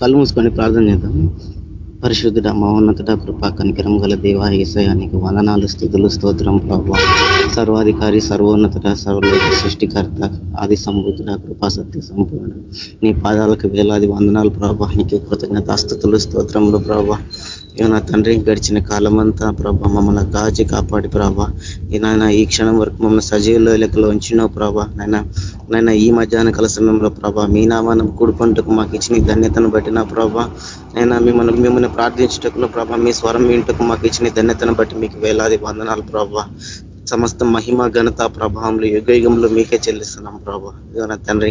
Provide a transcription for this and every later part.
కళ్ళు మూసుకొని ప్రార్థన చేద్దాం. పరిశుద్ధుడ మహోన్నతుడ కృపా కనికరం గల దేవా ఏసయానికి వందనాలు స్థుతులు స్తోత్రం ప్రభావ సర్వాధికారి సర్వోన్నతుడ సర్వలోక సృష్టికర్త ఆది సమృద్ధుడ కృపా సత్య సంపూర్ణ నీ పాదాలకు వేలాది వందనాలు ప్రభా. నీకు కృతజ్ఞత స్థుతులు స్తోత్రంలో ప్రభా. నా తండ్రి గడిచిన కాలం అంతా ప్రభా మమ్మల్ని కాచి కాపాడి ప్రభా. నాయన ఈ క్షణం వరకు మమ్మల్ని సజీవుల లెక్కలో ఉంచినావు ప్రభా. నాయన నాయన ఈ మధ్యాహ్న కాల సమయంలో ప్రభా మీ నామానం కూడుకుంటకు మాకు ఇచ్చిన ధన్యతను బట్టిన ప్రభా. నైనా మిమ్మల్ని మిమ్మల్ని ప్రార్థించటకును ప్రభా మీ స్వరం వింటకు మాకు ఇచ్చిన ధన్యతను బట్టి మీకు వేలాది వందనాలు ప్రభా. సమస్త మహిమ ఘనత ప్రభావంలో యుగ యుగంలో మీకే చెల్లిస్తున్నాం ప్రభా. తండ్రి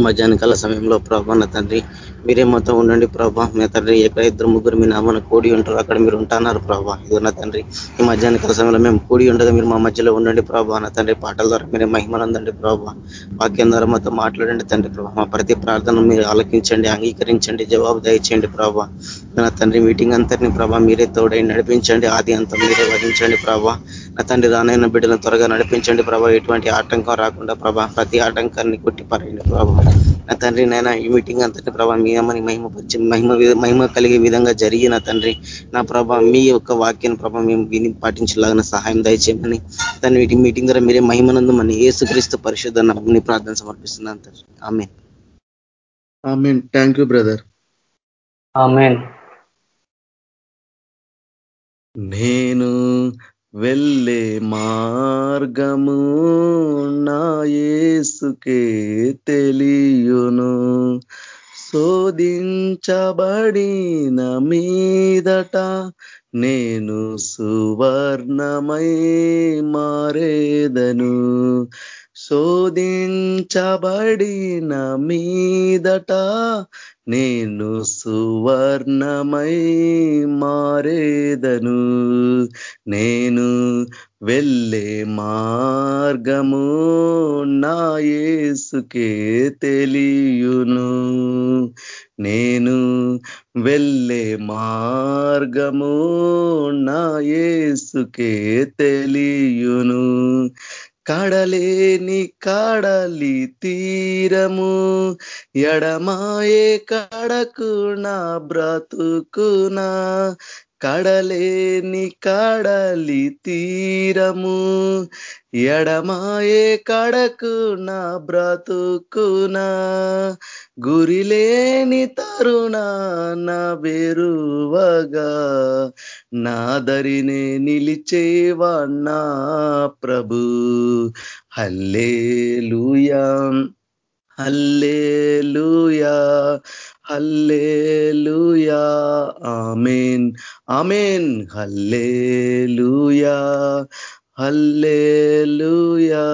మధ్యాహ్న కాల సమయంలో ప్రభా నా తండ్రి మీరే మొత్తం ఉండండి ప్రభా. మీ తండ్రి ఎక్కడ ఇద్దరు ముగ్గురు మీ నామన కూడి ఉంటారు అక్కడ మీరు ఉంటున్నారు ప్రభా. ఇది నా తండ్రి ఈ మధ్యాహ్న కాల సమయంలో మేము కూడి ఉండగా మీరు మా మధ్యలో ఉండండి ప్రభా. నా తండ్రి పాటల ద్వారా మీరే మహిమనందండి ప్రభా. వాక్యం ద్వారా మాతో మాట్లాడండి తండ్రి ప్రభా. మా ప్రతి ప్రార్థన మీరు ఆలకించండి అంగీకరించండి జవాబు దయచేయండి ప్రభా. నా తండ్రి మీటింగ్ అంతటిని ప్రభా మీరే తోడై నడిపించండి ఆది అంతం మీరే వహించండి ప్రభా. నా తండ్రి రానైన బిడ్డలను త్వరగా నడిపించండి ప్రభా. ఎటువంటి ఆటంకం రాకుండా ప్రభా. ప్రతి ఆటంకాన్ని కొట్టిపారండి ప్రభా. నా తండ్రి నైనా ఈ మీటింగ్ అంతటి ప్రభా మీ అమ్మని మహిమ మహిమ మహిమ కలిగే విధంగా జరిగిన తండ్రి నా ప్రభా మీ యొక్క వాక్యాన్ని ప్రభా మేము విని పాటించలాగిన సహాయం దయచేయమని తన వీటి మీటింగ్ ద్వారా మీరే మహిమనందు మన ఏసుక్రీస్తు పరిశుద్ధ నమ్మని ప్రార్థన సమర్పిస్తున్నాను ఆమె amen. Thank you brother. Amen. నేను వెళ్ళే మార్గము నా యేసుకే తెలియును. శోధించబడిన మీదట నేను సువర్ణమై మారేదను. శోధించబడిన మీదట నేను సువర్ణమై మారేదను. నేను వెళ్ళే మార్గము నా యేసుకే తెలియును. నేను వెళ్ళే మార్గము నా యేసుకే తెలియును. కడలేని కడలి తీరము ఎడమాయే కడకు నా బ్రతుకునా కడలేని కడలి తీరము ఎడమాయే కడకు నా బ్రతుకునా గురిలేని తరుణ నా బెరువగా నాదరినే నిలిచేవా నా ప్రభు. హల్లే లూయా hallelujah. Amen. Amen. Hallelujah. Hallelujah.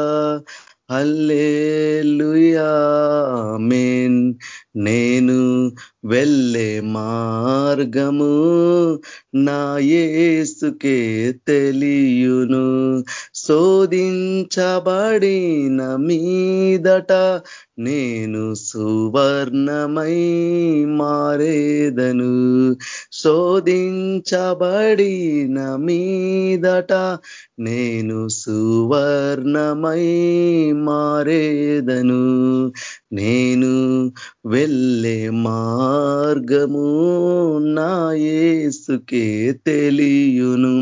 Hallelujah. Amen. నేను వెళ్ళే మార్గము నా యేసుకే తెలియును. శోధించబడిన మీదట నేను సువర్ణమై మారేదను. శోధించబడిన మీదట నేను సువర్ణమై మారేదను. నేను వెళ్ళే మార్గము నా యేసుకే తెలియును.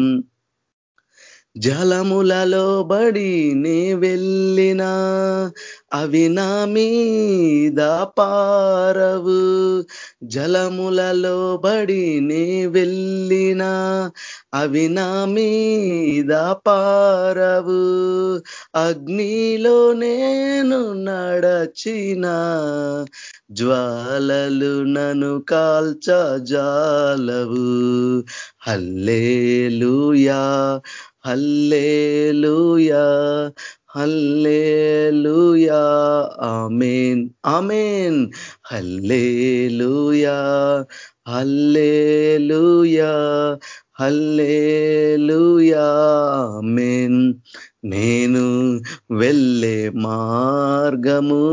జలములలో బడి నే వెళ్ళినా అవి నా మీద పారవు. జలములలో బడి వెళ్ళినా అవి నా మీద పారవు. అగ్నిలో నేను నడచిన జ్వాలలు నన్ను కాల్చజాలవు hallelujah hallelujah hallelujah. Amen. Amen. Hallelujah. Hallelujah. Hallelujah. Amen. నేను వెళ్ళే మార్గము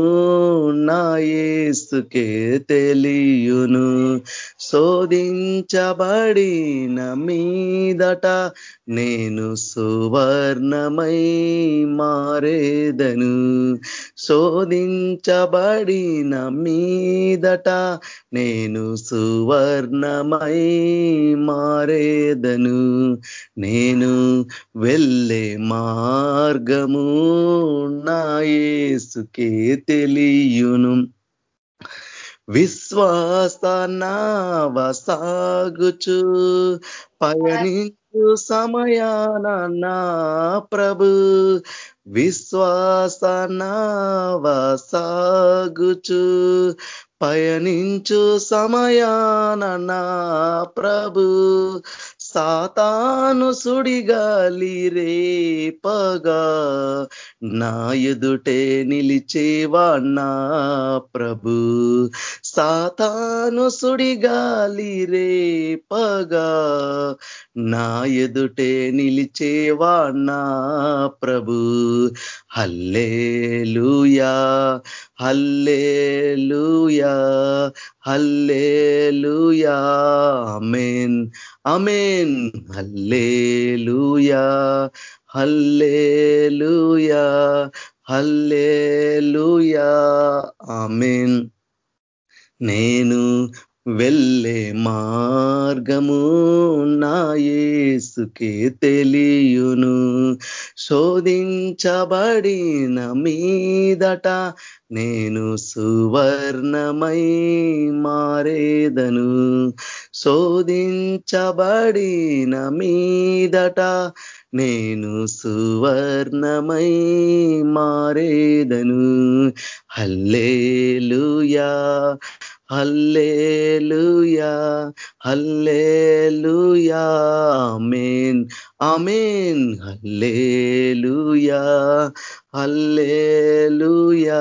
నాయేసుకే తెలియును. శోధించబడిన మీదట నేను సువర్ణమై మారేదను. శోధించబడిన మీదట నేను సువర్ణమై మారేదను. నేను వెళ్ళే మార్గము నా యేసుకే తెలియును. విశ్వాసనావసాగుచు పయనించు సమయాన నా ప్రభు. విశ్వాసనావసాగుచు పయనించు సమయాన నా ప్రభు. సాతాను సుడిగాలి రేపగా నా ఎదుటే నిలిచేవాణ్ణా ప్రభు. సాతాను సుడిగాలి రేపగా నా ఎదుటే నిలిచేవాణ్ణా ప్రభు. Hallelujah hallelujah hallelujah. అమేన్ అమేన్ హల్లేలుయా హల్లేలుయా హల్లేలుయా అమేన్ నేను వెళ్ళే మార్గము నా యేసుకే తెలియును. శోధించబడిన మీదట నేను సువర్ణమై మారేదను. శోధించబడిన మీదట నేను సువర్ణమై మారేదను. Hallelujah. Hallelujah hallelujah amen amen hallelujah hallelujah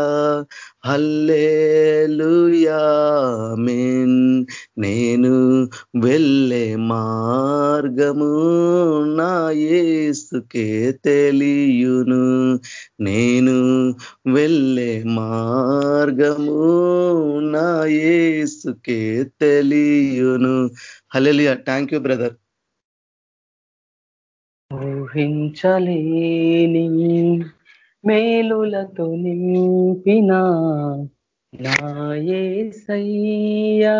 హల్లేలుయా నేను వెళ్ళే మార్గము నా ఏసుకే తెలియును. నేను వెళ్ళే మార్గము నా ఏసుకే తెలియును. హల్లెలూయా థ్యాంక్ యూ బ్రదర్. ఊహించలేని మేలులతో నింపిన నాయసయ్యా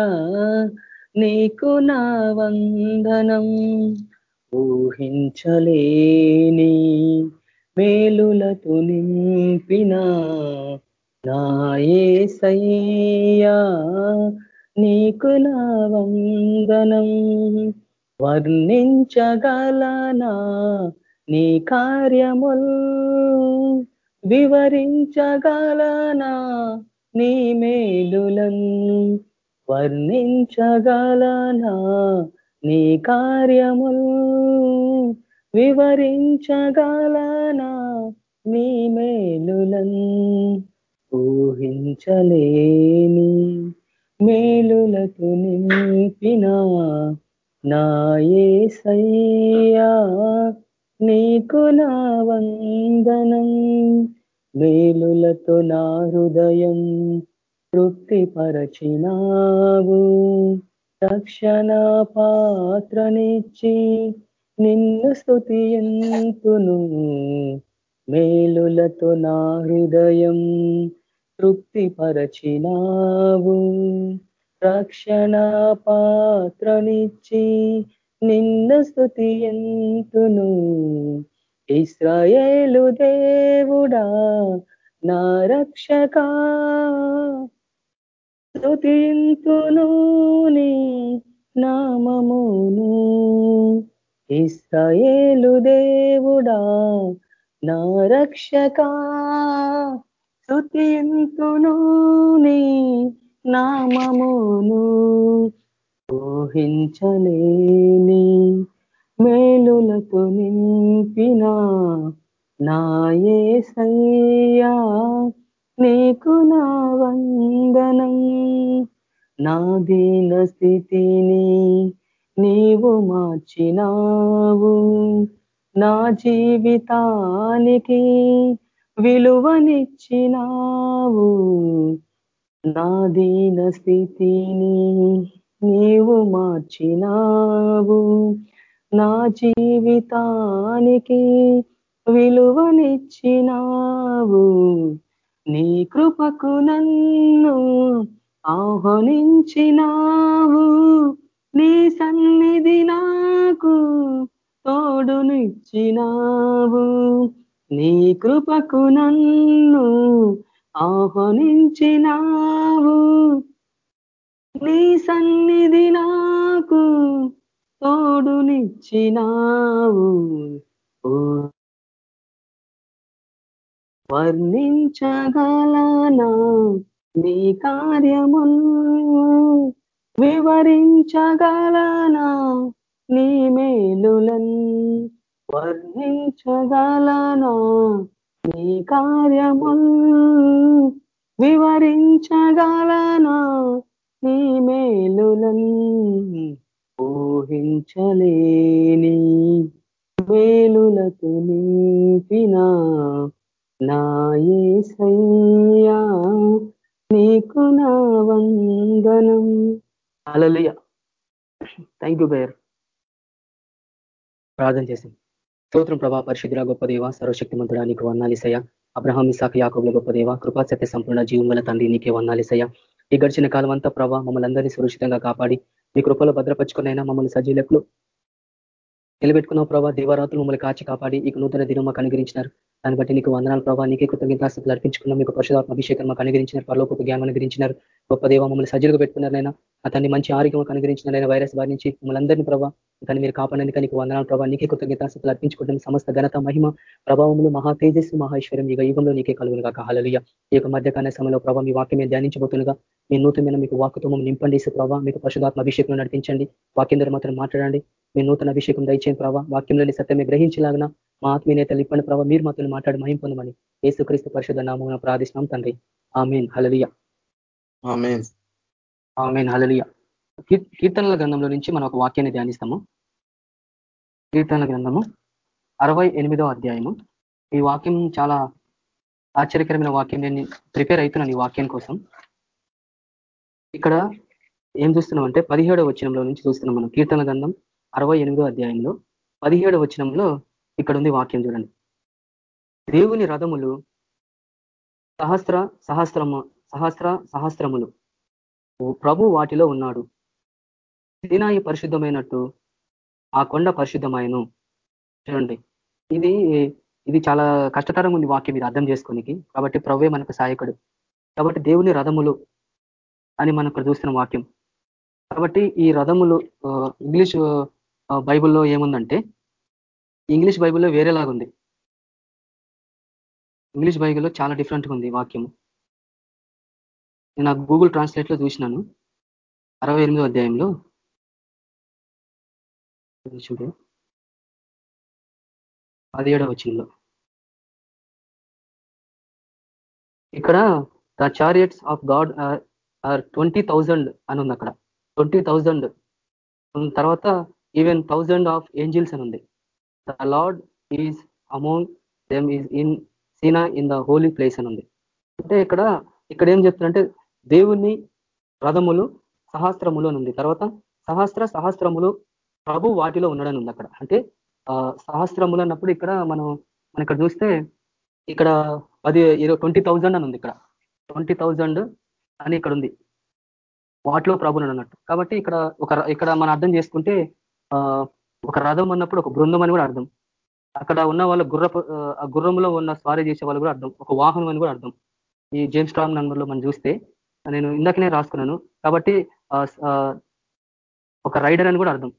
నీకు నా వందనం ఊహించలేని మేలులతో నింపిన నాయసయ్యా నీకు నా వందనం వర్ణించగలనా నీ కార్యముల్? వివరించగలనా నీ మేలులన్? వర్ణించగలనా నీ కార్యములు? వివరించగలనా నీ మేలులన్? ఊహించలేని మేలులతో నింపిన నాయసయ్యా నీకు నా వందనం. మేలులతో నా హృదయం తృప్తిపరచినావు. రక్షణ పాత్రనిచ్చి నిన్ను స్థుతియంతును మేలులతో నా హృదయం తృప్తిపరచినావు. రక్షణ పాత్రనిచ్చి నిన్న స్థుతి ఎంతును ఇస్రాయేలు దేవుడా నా రక్షక స్థుతింతును నీ నామమును. ఇస్రాయేలు దేవుడా నా రక్షక స్థుతింతును నీ నామమును. ఊహించలేని మేలులతో నింపినా నాయే సయ్యా నీకు నా వందనం. నా దీన స్థితిని నీవు మార్చినావు. నా జీవితానికి విలువనిచ్చినావు. నా దీన స్థితిని నీవు మార్చినావు. నా జీవితానికి విలువనిచ్చినావు. నీ కృపకు నన్ను ఆహ్వానించినావు. నీ సన్నిధి నాకు తోడునిచ్చినావు నీ కృపకు నన్ను ఆహ్వానించినావు. నీ సన్నిధి నాకు తోడునిచ్చినావు. వర్ణించగలనా? నీ కార్యములు వివరించగలనా? నీ మేలులన్ వర్ణించగలనా? నీ కార్యముల్ వివరించగలనా? నీ మేలులన్ ఊహించలేని మేలులకు నీపిన నాయసయ్యా నీకు నా వందనం. అలలియ థ్యాంక్ యూ బేర్ ప్రార్థన చేసింది స్తోత్రం ప్రభా పరిశుద్ధుల గొప్ప దేవ సర్వశక్తిమంతుడా నీకు వందాలిసయ్య అబ్రహాం ఇసాక్ యాకబుల గొప్ప దేవ కృపాసత్య సంపూర్ణ జీవం తండ్రి నీకే వందాలిసయ్య ఈ గడిచిన కాలం అంతా ప్రభా మమ్మల్ని అందరినీ సురక్షితంగా కాపాడి మీ కృపలో భద్రపరుచుకునైనా మమ్మల్ని సజీలకులు నిలబెట్టుకున్న ప్రభావ దీవారాత్రులు మమ్మల్ని కాచి కాపాడి ఇక నూతన దినం మాకు అనుగ్రహించినారు. దాన్ని బట్టి నీకు వందనాలు ప్రభావ నీకే కృతజ్ఞతాస్తులు అర్పించుకున్నాం. మీకు పరిశుధాత్మ అభిషేకం మాకు అనుగ్రహించినారు. పరలోక జ్ఞానం అనుగ్రహించినారు. గొప్ప దేవ మమ్మల్ని సజ్జలుగా పెట్టుకున్నారైనా అతన్ని మంచి ఆరోగ్యం మాకు అనుగ్రహించినారైనా వైరస్ బారి నుంచి మమ్మల్ని అందరినీ ప్రభావ దాన్ని మీరు కాపాడేందుకు నీకు వందనాలు ప్రభావ నీకే కృతజ్ఞతాస్తులు అర్పించుకుంటాం సమస్త ఘనత మహిమ ప్రభావములు మహా తేజస్సు మహేశ్వరం ఇక యుగంలో నీకే కలుగునుగా కాహాలలుయ ఈ యొక్క మధ్యకాల సమయంలో ప్రభావ మీ వాక్యమే ధ్యానించబోతుండగా మీ నూతనమైన మీకు వాక్యతో నింపండి ప్రభావ మీకు పరిశుధాత్మ అభిషేకం నడిపించండి. వాక్యం ద్వారా మాత్రం మాట్లాడండి. మీ నూతన అభిషేకం దయచేయండి ప్రభావ వాక్యంలోని సత్యమే గ్రహించలాగిన మా ఆత్మీయ నేతలు ఇప్పని ప్రభావ మీరు మాత్రం మాట్లాడి మహిం పొందమని ఏసుక్రీస్తు పరిషత్ నామం ప్రార్థిస్తున్నాం తండ్రి. ఆమెన్. హలలియ ఆమెన్. హలలియ కీర్తనల గ్రంథంలో నుంచి మనం ఒక వాక్యాన్ని ధ్యానిస్తాము. కీర్తనల గ్రంథము అరవై అధ్యాయము. ఈ వాక్యం చాలా ఆశ్చర్యకరమైన వాక్యం. నేను ప్రిపేర్ అవుతున్నాను ఈ వాక్యం కోసం. ఇక్కడ ఏం చూస్తున్నాం అంటే పదిహేడవ వచనంలో నుంచి చూస్తున్నాం మనం. కీర్తన గ్రంథం అరవై అధ్యాయంలో పదిహేడవ వచనంలో ఇక్కడ ఉంది వాక్యం చూడండి. దేవుని రథములు సహస్ర సహస్రము సహస్ర సహస్రములు. ప్రభు వాటిలో ఉన్నాడు. సినాయి పరిశుద్ధమైనట్టు ఆ కొండ పరిశుద్ధమాయను. చూడండి. ఇది ఇది చాలా కష్టతరంగా ఉంది వాక్యం ఇది అర్థం చేసుకోనికి. కాబట్టి ప్రవ్వే మనకు సహాయకుడు. కాబట్టి దేవుని రథములు అని మనం ఇక్కడ చూస్తున్న వాక్యం. కాబట్టి ఈ రథములు ఇంగ్లీష్ బైబుల్లో ఏముందంటే ఇంగ్లీష్ బైబిల్లో వేరేలాగుంది ఇంగ్లీష్ బైబిల్లో చాలా డిఫరెంట్గా ఉంది వాక్యం నేను గూగుల్ ట్రాన్స్లేట్లో చూసినాను. అరవై ఎనిమిదో అధ్యాయంలో. చూడు. పదిహేడవ వచ్చిందో ఇక్కడ the chariots of God are twenty thousand అని ఉంది అక్కడ. ట్వంటీ థౌజండ్ తర్వాత ఈవెన్ థౌజండ్ ఆఫ్ ఏంజిల్స్ అని ఉంది. The Lord is among them is in Sinai in the holy place అని ఉంది. అంటే ఇక్కడ ఇక్కడ ఏం చెప్తుందంటే దేవుని రథములు సహస్రములు అని ఉంది. తర్వాత సహస్ర సహస్రములు ప్రభు వాటిలో ఉండడని ఉంది అక్కడ. అంటే సహస్రములు అన్నప్పుడు ఇక్కడ మనం మనం ఇక్కడ చూస్తే ఇక్కడ పది ఇరవై ట్వంటీ థౌజండ్ అని ఉంది ఇక్కడ. ట్వంటీ థౌజండ్ అని ఇక్కడ ఉంది. వాటిలో ప్రభులు అన్నట్టు కాబట్టి ఇక్కడ ఒక ఇక్కడ మనం అర్థం చేసుకుంటే ఒక రథం అన్నప్పుడు ఒక బృందం అని కూడా అర్థం. అక్కడ ఉన్న వాళ్ళ గుర్ర గుర్రంలో ఉన్న స్వారీ చేసే వాళ్ళు కూడా అర్థం. ఒక వాహనం అని కూడా అర్థం. ఈ జేమ్స్ స్ట్రాంగ్ నంబర్లో మనం చూస్తే నేను ఇందాకనే రాసుకున్నాను. కాబట్టి ఒక రైడర్ అని కూడా అర్థం.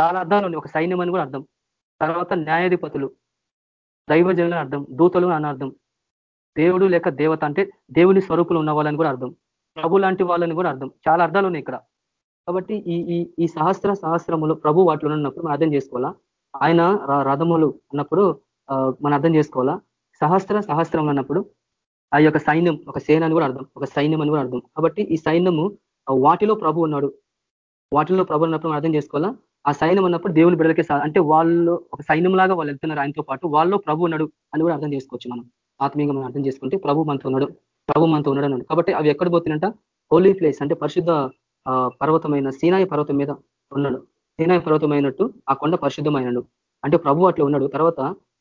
చాలా అర్థాలు ఉన్నాయి. ఒక సైన్యం అని కూడా అర్థం. తర్వాత న్యాయాధిపతులు దైవజనులు అర్థం. దూతలు అని అర్థం. దేవుడు లేక దేవత అంటే దేవుని స్వరూపులు ఉన్న వాళ్ళని కూడా అర్థం. ప్రభు లాంటి వాళ్ళని కూడా అర్థం. చాలా అర్థాలు ఉన్నాయి ఇక్కడ. కాబట్టి ఈ ఈ ఈ సహస్ర సహస్రములు ప్రభు వాటిలో ఉన్నప్పుడు మనం అర్థం చేసుకోవాలా? ఆయన రథములు అన్నప్పుడు మనం అర్థం చేసుకోవాలా? సహస్ర సహస్రం అన్నప్పుడు ఆ యొక్క సైన్యం ఒక సేన అని కూడా అర్థం ఒక సైన్యం అని కూడా అర్థం. కాబట్టి ఈ సైన్యము వాటిలో ప్రభు ఉన్నాడు. వాటిలో ప్రభు ఉన్నప్పుడు అర్థం చేసుకోవాలా? ఆ సైన్యం అన్నప్పుడు దేవుని బిడ్డలకి అంటే వాళ్ళు ఒక సైన్యం లాగా వాళ్ళు వెళ్తున్నారు ఆయనతో పాటు వాళ్ళు ప్రభు ఉన్నాడు అని కూడా అర్థం చేసుకోవచ్చు మనం. ఆత్మీయంగా మనం అర్థం చేసుకుంటే ప్రభు మనతో ఉన్నాడు ప్రభు మనతో ఉన్నాడు అన్నాడు. కాబట్టి అవి ఎక్కడ పోతున్నాయంట? హోలీ ప్లేస్ అంటే పరిశుద్ధ పర్వతమైన సీనాయ పర్వతం మీద ఉన్నాడు. సీనాయ పర్వతమైనట్టు ఆ కొండ పరిశుద్ధమైనడు అంటే ప్రభు అట్లా ఉన్నాడు. తర్వాత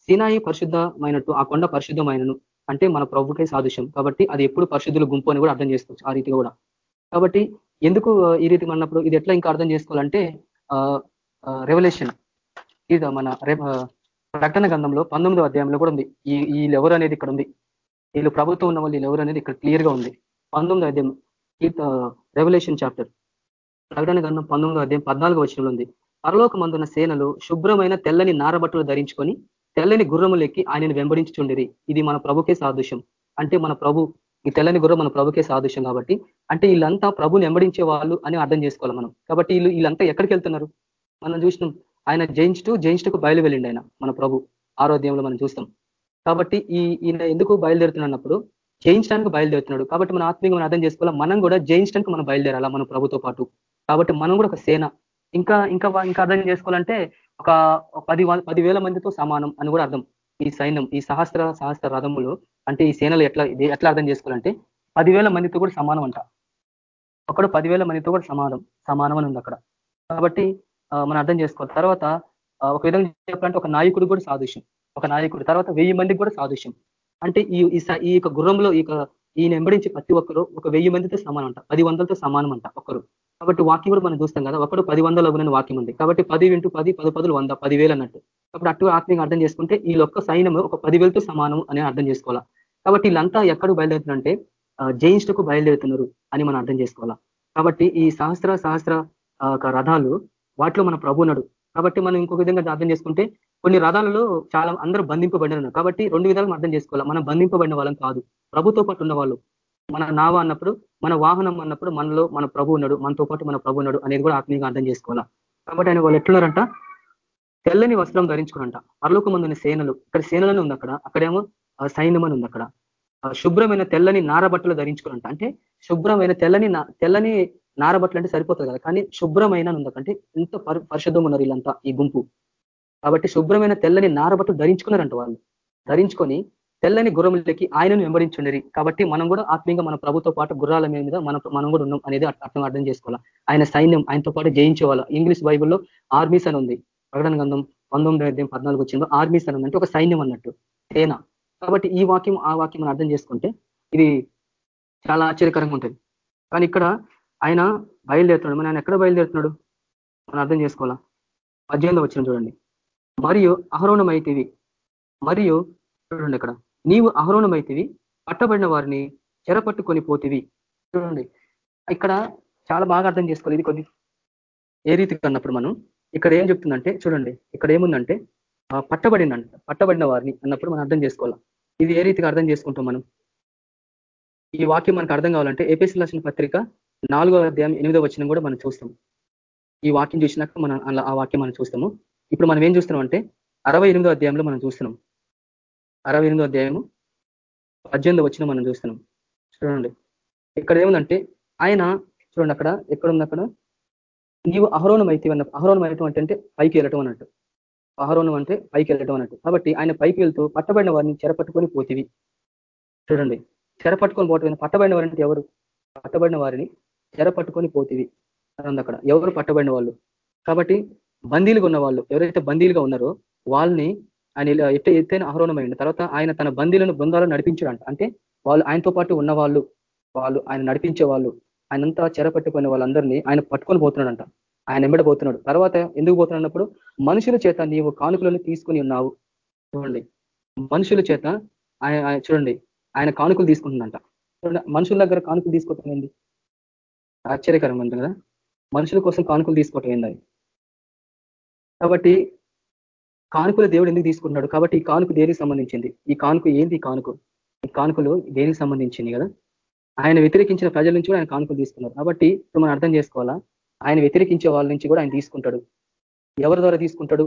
సీనాయి పరిశుద్ధమైనట్టు ఆ కొండ పరిశుద్ధమైనను. అంటే మన ప్రభుకే సాదృశ్యం. కాబట్టి అది ఎప్పుడు పరిశుద్ధుల గుంపు అని కూడా అర్థం చేసుకోవచ్చు ఆ రీతిగా కూడా. కాబట్టి ఎందుకు ఈ రీతి అన్నప్పుడు ఇది ఎట్లా ఇంకా అర్థం చేసుకోవాలంటే రెవల్యూషన్ ఇది మన ప్రకటన గ్రంథంలో పంతొమ్మిదో అధ్యాయంలో కూడా ఉంది. ఈ వీళ్ళు ఎవరు అనేది ఇక్కడ ఉంది. వీళ్ళు ప్రభుత్వం ఉన్న వాళ్ళు ఎవరు అనేది ఇక్కడ క్లియర్గా ఉంది. పంతొమ్మిదో అధ్యాయం రెవల్యూషన్ చాప్టర్ ప్రకటన గ్రంథం పంతొమ్మిదో అధ్యాయం పద్నాలుగు వచనంలో ఉంది. పరలోక మందున్న సేనలు శుభ్రమైన తెల్లని నారబట్టలు ధరించుకొని తెల్లని గుర్రములెక్కి ఆయనను వెంబడించుచుండిరి. ఇది మన ప్రభుకే సాదృశ్యం. అంటే మన ప్రభు ఈ తెల్లని గుర్రం మన ప్రభుకే సాదృశ్యం కాబట్టి. అంటే వీళ్ళంతా ప్రభుని వెంబడించే వాళ్ళు అని అర్థం చేసుకోవాలి మనం. కాబట్టి వీళ్ళు వీళ్ళంతా ఎక్కడికి వెళ్తున్నారు? మనం చూసినాం ఆయన జయించుటూ జయించుటకు బయలు వెళ్ళిండి ఆయన మన ప్రభు. ఆరోగ్యంలో మనం చూస్తాం. కాబట్టి ఈ ఈయన ఎందుకు బయలుదేరుతున్నప్పుడు జయించడానికి బయలుదేరుతున్నాడు. కాబట్టి మన ఆత్మీయంగా మనం అర్థం చేసుకోవాలి మనం కూడా జయించడానికి మనం బయలుదేరాలా మన ప్రభుతో పాటు. కాబట్టి మనం కూడా ఒక సేన. ఇంకా ఇంకా ఇంకా అర్థం చేసుకోవాలంటే ఒక పది పదివేల మందితో సమానం అని కూడా అర్థం. ఈ సైన్యం ఈ సహస్ర సహస్ర రథములు అంటే ఈ సేనలు ఎట్లా ఎట్లా అర్థం చేసుకోవాలంటే పదివేల మందితో కూడా సమానం అంట. ఒకడు పదివేల మందితో కూడా సమానం సమానం అని ఉంది అక్కడ. కాబట్టి మనం అర్థం చేసుకోవాలి. తర్వాత ఒక విధంగా చెప్పాలంటే ఒక నాయకుడు కూడా సాదృశ్యం. ఒక నాయకుడు. తర్వాత వెయ్యి మందికి కూడా సాదృశ్యం. అంటే ఈ ఈ యొక్క గుర్రంలో ఈ ఈయన వెంబడించి ప్రతి ఒక్కరు ఒక వెయ్యి మందితో సమానం అంట పది వందలతో సమానం అంట ఒకరు కాబట్టి వాక్యం కూడా మనం చూస్తాం కదా ఒకడు పది వందల అగునని వాక్యం ఉంది. కాబట్టి పది ఇంటూ పది పది పదులు వంద పదివేలు అన్నట్టు. కాబట్టి అటు ఆత్మీయంగా అర్థం చేసుకుంటే ఈ ఒక్క సైన్యం ఒక పదివేలతో సమానం అని అర్థం చేసుకోవాలా. కాబట్టి వీళ్ళంతా ఎక్కడ బయలుదేరుతున్నారంటే జయించుటకు బయలుదేరుతున్నారు అని మనం అర్థం చేసుకోవాలా. కాబట్టి ఈ సహస్ర సహస్ర రథాలు వాటిలో మన ప్రభువునడు కాబట్టి మనం ఇంకొక విధంగా అర్థం చేసుకుంటే కొన్ని రథాలలో చాలా అందరూ బంధింపబడినారు. కాబట్టి రెండు విధాలు అర్థం చేసుకోవాలి. మనం బంధింపబడిన వాళ్ళం కాదు. ప్రభుతో పాటు ఉన్న వాళ్ళు మన నావ అన్నప్పుడు మన వాహనం అన్నప్పుడు మనలో మన ప్రభు ఉన్నాడు. మనతో పాటు మన ప్రభు ఉన్నాడు అనేది కూడా ఆత్మీయంగా అర్థం చేసుకోవాలా? కాబట్టి ఆయన వాళ్ళు ఎట్లున్నారంట? తెల్లని వస్త్రం ధరించుకున్నంట పరలోక సేనలు. ఇక్కడ సేనలను ఉంది అక్కడ. అక్కడేమో సైన్యం అని ఉంది అక్కడ. శుభ్రమైన తెల్లని నారబట్టలు ధరించుకున్నంట అంటే శుభ్రమైన తెల్లని తెల్లని నారబట్టలు అంటే సరిపోతుంది కదా. కానీ శుభ్రమైన ఉందకంటే ఎంత పరిశుద్ధం ఉన్నారు వీళ్ళంతా ఈ గుంపు. కాబట్టి శుభ్రమైన తెల్లని నారబట్టు ధరించుకున్నారంట వాళ్ళు. ధరించుకొని తెల్లని గుర్రములకి ఆయనను వెంబడించుండరి. కాబట్టి మనం కూడా ఆత్మీయంగా మన ప్రభుతో పాటు గుర్రాల మీద మన మనం కూడా ఉన్నాం అనేది అర్థం అర్థం చేసుకోవాలి. ఆయన సైన్యం ఆయనతో పాటు జయించేవాళ్ళు. ఇంగ్లీష్ బైబుల్లో ఆర్మీస్ అని ఉంది. ప్రకటన గంధం పంతొమ్మిది అధ్యాయం పద్నాలుగు వచ్చిందో ఆర్మీస్ అని అంటే ఒక సైన్యం అన్నట్టు. తేన? కాబట్టి ఈ వాక్యం ఆ వాక్యం మనం అర్థం చేసుకుంటే ఇది చాలా ఆశ్చర్యకరంగా ఉంటుంది. కానీ ఇక్కడ ఆయన బయలుదేరుతున్నాడు. మన ఆయన ఎక్కడ బయలుదేరుతున్నాడు? మనం అర్థం చేసుకోవాలా? పద్దెనిమిది వచ్చిన చూడండి. మరియు అహరోణమైతివి మరియు చూడండి ఇక్కడ. నీవు అహరోణమైతివి పట్టబడిన వారిని చెరపట్టుకొని పోతివి. చూడండి. ఇక్కడ చాలా బాగా అర్థం చేసుకోవాలి. ఇది కొద్ది ఏ రీతికి అన్నప్పుడు మనం. ఇక్కడ ఏం చెప్తుందంటే చూడండి. ఇక్కడ ఏముందంటే పట్టబడినంట పట్టబడిన వారిని అన్నప్పుడు మనం అర్థం చేసుకోవాలి. ఇది ఏ రీతిగా అర్థం చేసుకుంటాం మనం? ఈ వాక్యం మనకు అర్థం కావాలంటే ఏపీసీ లక్షణ పత్రిక నాలుగో అధ్యాయం ఎనిమిదో వచ్చిన కూడా మనం చూస్తాం. ఈ వాక్యం చూసినాక మనం ఆ వాక్యం మనం చూస్తాము. ఇప్పుడు మనం ఏం చూస్తున్నాం అంటే అరవై ఎనిమిదో అధ్యాయంలో మనం చూస్తున్నాం. అరవై ఎనిమిదో అధ్యాయము పద్దెనిమిది వచ్చిన మనం చూస్తున్నాం. చూడండి. ఇక్కడ ఏముందంటే ఆయన చూడండి అక్కడ ఎక్కడుంది అక్కడ? నీవు అహరోణం అయితే అన్న అహరోణం అయ్యటం అంటే పైకి వెళ్ళటం అన్నట్టు. అహరోణం అంటే పైకి వెళ్ళటం అన్నట్టు. కాబట్టి ఆయన పైకి వెళ్తూ పట్టబడిన వారిని చెరపట్టుకొని పోతివి. చూడండి. చెరపట్టుకొని పోవటం పట్టబడిన వారిని ఎవరు? పట్టబడిన వారిని చెరపట్టుకొని పోతివి. అక్కడ. ఎవరు పట్టబడిన వాళ్ళు? కాబట్టి బందీలుగా ఉన్న వాళ్ళు ఎవరైతే బందీలుగా ఉన్నారో వాళ్ళని ఆయన ఎట్ట ఎత్తైన ఆహ్వానమైంది తర్వాత ఆయన తన బందీలను బృందాలను నడిపించాడంట. అంటే వాళ్ళు ఆయనతో పాటు ఉన్న వాళ్ళు వాళ్ళు ఆయన నడిపించే వాళ్ళు ఆయనంతా చెరపట్టుకునే వాళ్ళందరినీ ఆయన పట్టుకొని పోతున్నాడంట. ఆయన ఎంబడబోతున్నాడు తర్వాత ఎందుకు పోతున్నప్పుడు మనుషుల చేత నీవు కానుకలను తీసుకుని ఉన్నావు. చూడండి. మనుషుల చేత ఆయన చూడండి. ఆయన కానుకలు తీసుకుంటుందంట చూడండి మనుషుల దగ్గర కానుకలు తీసుకోవటం ఏంది? ఆశ్చర్యకరం అంత కదా. మనుషుల కోసం కానుకలు తీసుకోవటం ఏంది కాబట్టి కానుకలు దేవుడు ఎందుకు తీసుకుంటున్నాడు? కాబట్టి ఈ కానుక దేనికి సంబంధించింది? ఈ కానుక ఏంది కానుక? ఈ కానుకలు దేనికి సంబంధించింది కదా? ఆయన వ్యతిరేకించిన ప్రజల నుంచి కూడా ఆయన కానుకలు తీసుకున్నారు. కాబట్టి ఇప్పుడు మనం అర్థం చేసుకోవాలా? ఆయన వ్యతిరేకించే వాళ్ళ నుంచి కూడా ఆయన తీసుకుంటాడు. ఎవరి ద్వారా తీసుకుంటాడు?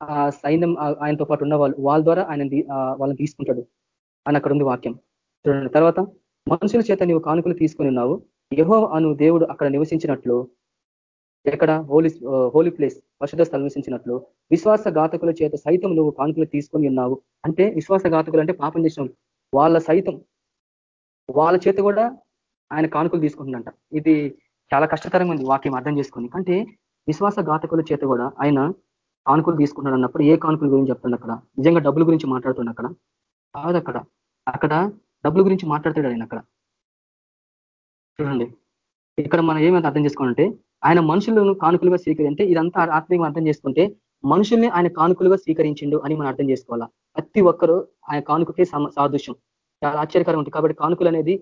ఆ సైన్యం ఆయనతో పాటు ఉన్న వాళ్ళు వాళ్ళ ద్వారా ఆయన వాళ్ళని తీసుకుంటాడు. అని అక్కడ ఉంది వాక్యం. చూడండి తర్వాత మనుషుల చేత నీవు కానుకలు తీసుకొని ఉన్నావు. యహో అను దేవుడు అక్కడ నివసించినట్లు ఎక్కడ హోలీ హోలీ ప్లేస్ పరిశుద్ధ స్థలం విశ్వాస ఘాతకుల చేత సైతం నువ్వు కానుకలు తీసుకొని ఉన్నావు. అంటే విశ్వాస ఘాతకులు అంటే పాపం చేసిన వాళ్ళ సైతం వాళ్ళ చేత కూడా ఆయన కానుకలు తీసుకుంటుందంట ఇది చాలా కష్టతరంగా ఉంది వాక్యం అర్థం చేసుకుని. అంటే విశ్వాస ఘాతకుల చేత కూడా ఆయన కానుకలు తీసుకుంటున్నాడు అన్నప్పుడు ఏ కానుకల గురించి చెప్తుంది అక్కడ? నిజంగా డబ్బుల గురించి మాట్లాడుతుంది అక్కడ? కాదు అక్కడ. అక్కడ డబ్బుల గురించి మాట్లాడతాడు ఆయన అక్కడ. చూడండి. ఇక్కడ మనం ఏమైతే అర్థం చేసుకోవాలంటే ఆయన మనుషులను కానుకలుగా స్వీకరింటే ఇదంతా ఆత్మీయంగా అర్థం చేసుకుంటే మనుషుల్ని ఆయన కానుకలుగా స్వీకరించిండు అని మనం అర్థం చేసుకోవాలా? ప్రతి ఒక్కరూ ఆయన కానుకకే సాదృశ్యం. చాలా ఆశ్చర్యకరం ఉంటుంది. కాబట్టి కానుకలు అనేది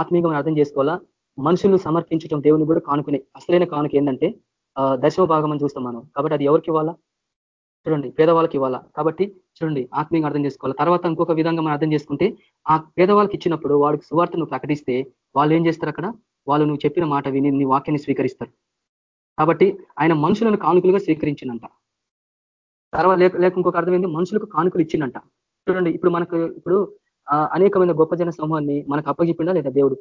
ఆత్మీయంగా మనం అర్థం చేసుకోవాలా? మనుషులు సమర్పించడం దేవుని కూడా కానుకునే. అసలైన కానుక ఏంటంటే దశమ భాగం అని చూస్తాం మనం. కాబట్టి అది ఎవరికి ఇవ్వాలా? చూడండి పేదవాళ్ళకి ఇవ్వాలా? కాబట్టి చూడండి ఆత్మీయంగా అర్థం చేసుకోవాలి? తర్వాత ఇంకొక విధంగా మనం అర్థం చేసుకుంటే ఆ పేదవాళ్ళకి ఇచ్చినప్పుడు వాడికి సువార్తను ప్రకటిస్తే వాళ్ళు ఏం చేస్తారు అక్కడ? వాళ్ళు నువ్వు చెప్పిన మాట విని నీ వాక్యాన్ని స్వీకరిస్తారు. కాబట్టి ఆయన మనుషులను కానుకలుగా స్వీకరించినంట తర్వాత లేక లేక ఇంకొక అర్థమైంది మనుషులకు కానుకలు ఇచ్చిందంట. చూడండి ఇప్పుడు మనకు ఇప్పుడు అనేకమైన గొప్ప జన సమూహాన్ని మనకు అప్పగిప్పిండా లేదా దేవుడు?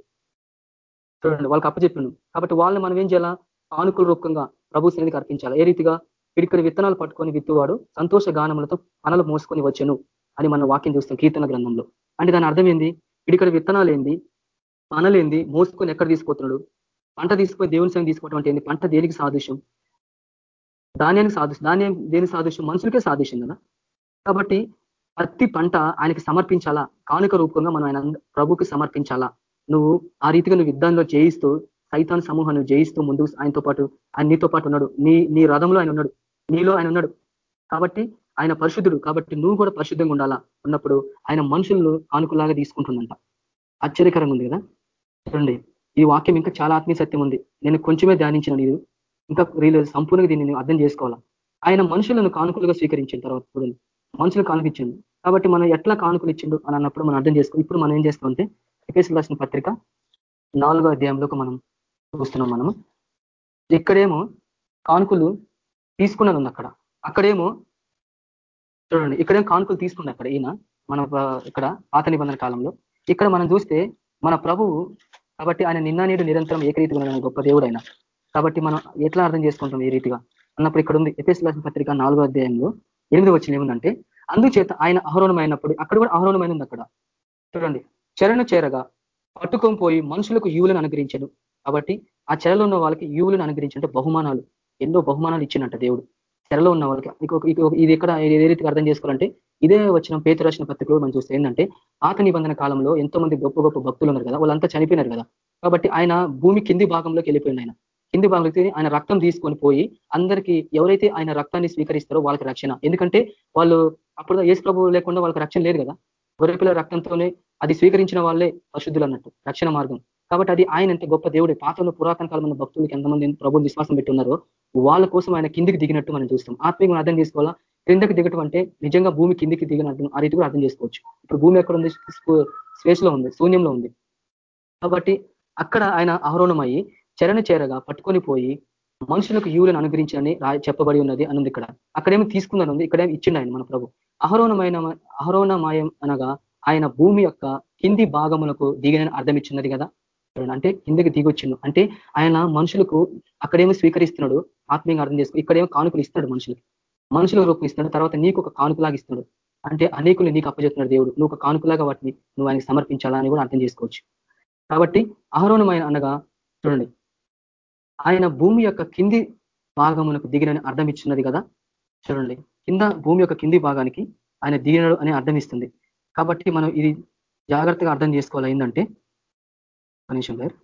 చూడండి వాళ్ళకి అప్పచెప్పిండు. కాబట్టి వాళ్ళని మనం ఏం చేయాలా? కానుకల రూపంగా ప్రభు సన్నిధికి అర్పించాలి? ఏ రీతిగా? ఇక్కడ విత్తనాలు పట్టుకొని విత్తువాడు సంతోష గానములతో పనులు మోసుకొని వచ్చను అని మనం వాక్యం చూస్తాం కీర్తన గ్రంథంలో. అంటే దాని అర్థం ఏంది? ఇక్కడ విత్తనాలు ఏంది? పనలేంది? మోసుకొని ఎక్కడ తీసుకుపోతున్నాడు? పంట తీసుకుపోయి దేవుని సంగతి తీసుకోవటం అంటే ఏంది? పంట దేనికి సాదృశ్యం? ధాన్యానికి సాదృశ్యం. ధాన్యం దేని సాదృశ్యం? మనుషులకే సాదృశ్యం కదా? కాబట్టి ప్రతి పంట ఆయనకి సమర్పించాలా? కానుక రూపంగా మనం ఆయన ప్రభుకి సమర్పించాలా? నువ్వు ఆ రీతిగా నువ్వు యుద్ధంలో జయిస్తూ సైతాన్ సమూహాన్ని జయిస్తూ ముందు ఆయనతో పాటు ఆయన నీతో పాటు ఉన్నాడు. నీ నీ రథంలో ఆయన ఉన్నాడు. నీలో ఆయన ఉన్నాడు. కాబట్టి ఆయన పరిశుద్ధుడు. కాబట్టి నువ్వు కూడా పరిశుద్ధంగా ఉండాలా? ఉన్నప్పుడు ఆయన మనుషులను కానుకలాగా తీసుకుంటుందంట. ఆశ్చర్యకరంగా ఉంది కదా? చూడండి ఈ వాక్యం ఇంకా చాలా ఆత్మీయ సత్యం ఉంది. నేను కొంచెమే ధ్యానించిన నీరు. ఇంకా వీళ్ళు సంపూర్ణంగా దీన్ని అర్థం చేసుకోవాలా? ఆయన మనుషులను కానుకలుగా స్వీకరించిన తర్వాత చూడండి. మనుషులు కానుకిచ్చిండు. కాబట్టి మనం ఎట్లా కానుకలు ఇచ్చిండు అని అన్నప్పుడు మనం అర్థం చేసుకో ఇప్పుడు మనం ఏం చేస్తామంటే ఎపిఎస్ రాసిన పత్రిక నాలుగో అధ్యాయంలోకి మనం చూస్తున్నాం మనము. ఇక్కడేమో కానుకలు తీసుకున్నది ఉంది అక్కడ. అక్కడేమో చూడండి ఇక్కడేమో కానుకలు తీసుకున్నాడు అక్కడ ఈయన. మన ఇక్కడ పాత నిబంధన కాలంలో. ఇక్కడ మనం చూస్తే మన ప్రభువు కాబట్టి ఆయన నిన్న నేడు నిరంతరం ఏకరీతిగా ఉన్నాడు గొప్ప దేవుడు ఆయన కాబట్టి మనం ఎట్లా అర్థం చేసుకుంటాం ఈ రీతిగా? అన్నప్పుడు ఇక్కడ ఉంది ఎపిఎస్ పత్రిక నాలుగో అధ్యాయంలో ఎనిమిది వచ్చిన ఏముందంటే అందుచేత ఆయన అహరోణమైనప్పుడు అక్కడ కూడా అహరోణమైనది అక్కడ. చూడండి చెరను చేరగా పట్టుకొని పోయి మనుషులకు యువులను అనుగ్రహించను. కాబట్టి ఆ చెరలో ఉన్న వాళ్ళకి యువులను అనుగ్రహించంటే బహుమానాలు. ఎన్నో బహుమానాలు ఇచ్చినట్ట దేవుడు. చెరలో ఉన్న వాళ్ళకి. ఇది ఎక్కడ ఏ రీతికి అర్థం చేసుకోవాలంటే ఇదే వచ్చిన పేతు రాసిన పత్రికలో మనం చూస్తే ఏంటంటే పాత నిబంధన కాలంలో ఎంతో మంది గొప్ప గొప్ప భక్తులు ఉన్నారు కదా వాళ్ళంతా చనిపోయినారు కదా. కాబట్టి ఆయన భూమి కింది భాగంలోకి వెళ్ళిపోయింది ఆయన. కింది భాగంలోకి ఆయన రక్తం తీసుకొని పోయి అందరికీ ఎవరైతే ఆయన రక్తాన్ని స్వీకరిస్తారో వాళ్ళకి రక్షణ. ఎందుకంటే వాళ్ళు అప్పుడు ఏసు ప్రభు లేకుండా వాళ్ళకి రక్షణ లేదు కదా. గొర్రెపిల్ల రక్తంతోనే అది స్వీకరించిన వాళ్ళే పరిశుద్ధులు అన్నట్టు. రక్షణ మార్గం. కాబట్టి అది ఆయన ఎంత గొప్ప దేవుడు. పాత్రలో పురాతన కాలం భక్తులకి ఎంతమంది ప్రభుని విశ్వాసం పెట్టున్నారో వాళ్ళ కోసం ఆయన కిందికి దిగినట్టు మనం చూస్తాం. ఆత్మీయంగా అర్థం చేసుకోవాలా? క్రిందకి దిగటం అంటే నిజంగా భూమి కిందికి దిగినట్టు ఆ రీతి కూడా అర్థం చేసుకోవచ్చు. ఇప్పుడు భూమి ఎక్కడ ఉంది? స్పేస్లో ఉంది శూన్యంలో ఉంది. కాబట్టి అక్కడ ఆయన ఆహ్వానమయ్యి చరణ చేరగా పట్టుకొని పోయి మనుషులకు యూలను అనుగ్రహించని చెప్పబడి ఉన్నది అనుంది ఇక్కడ. అక్కడేమో తీసుకుందని ఉంది ఇక్కడేమి ఇచ్చిండు ఆయన మన ప్రభు. అహరోణమైన అహరోణమాయం అనగా ఆయన భూమి యొక్క కింది భాగములకు దిగిన అర్థం ఇచ్చినది కదా? అంటే కిందకి దిగొచ్చిండు. అంటే ఆయన మనుషులకు అక్కడేమో స్వీకరిస్తున్నాడు. ఆత్మీయంగా అర్థం చేసుకుని ఇక్కడేమో కానుకలు ఇస్తున్నాడు మనుషులకు. మనుషుల రూపం ఇస్తున్నాడు. తర్వాత నీకు ఒక కానుకలాగా ఇస్తున్నాడు. అంటే అనేకులు నీకు అప్పచెప్తున్నాడు దేవుడు. నువ్వు ఒక కానుకలాగా వాటిని నువ్వు ఆయనకి సమర్పించాలని కూడా అర్థం చేసుకోవచ్చు. కాబట్టి ఆహరోణమైన అనగా చూడండి. ఆయన భూమి యొక్క కింది భాగమునకు దిగినని అర్థం ఇచ్చినది కదా? చూడండి. కింద భూమి యొక్క కింది భాగానికి ఆయన దిగినడు అని అర్థం ఇస్తుంది. కాబట్టి మనం ఇది జాగ్రత్తగా అర్థం చేసుకోవాలి. ఏంటంటే కనీసం గారు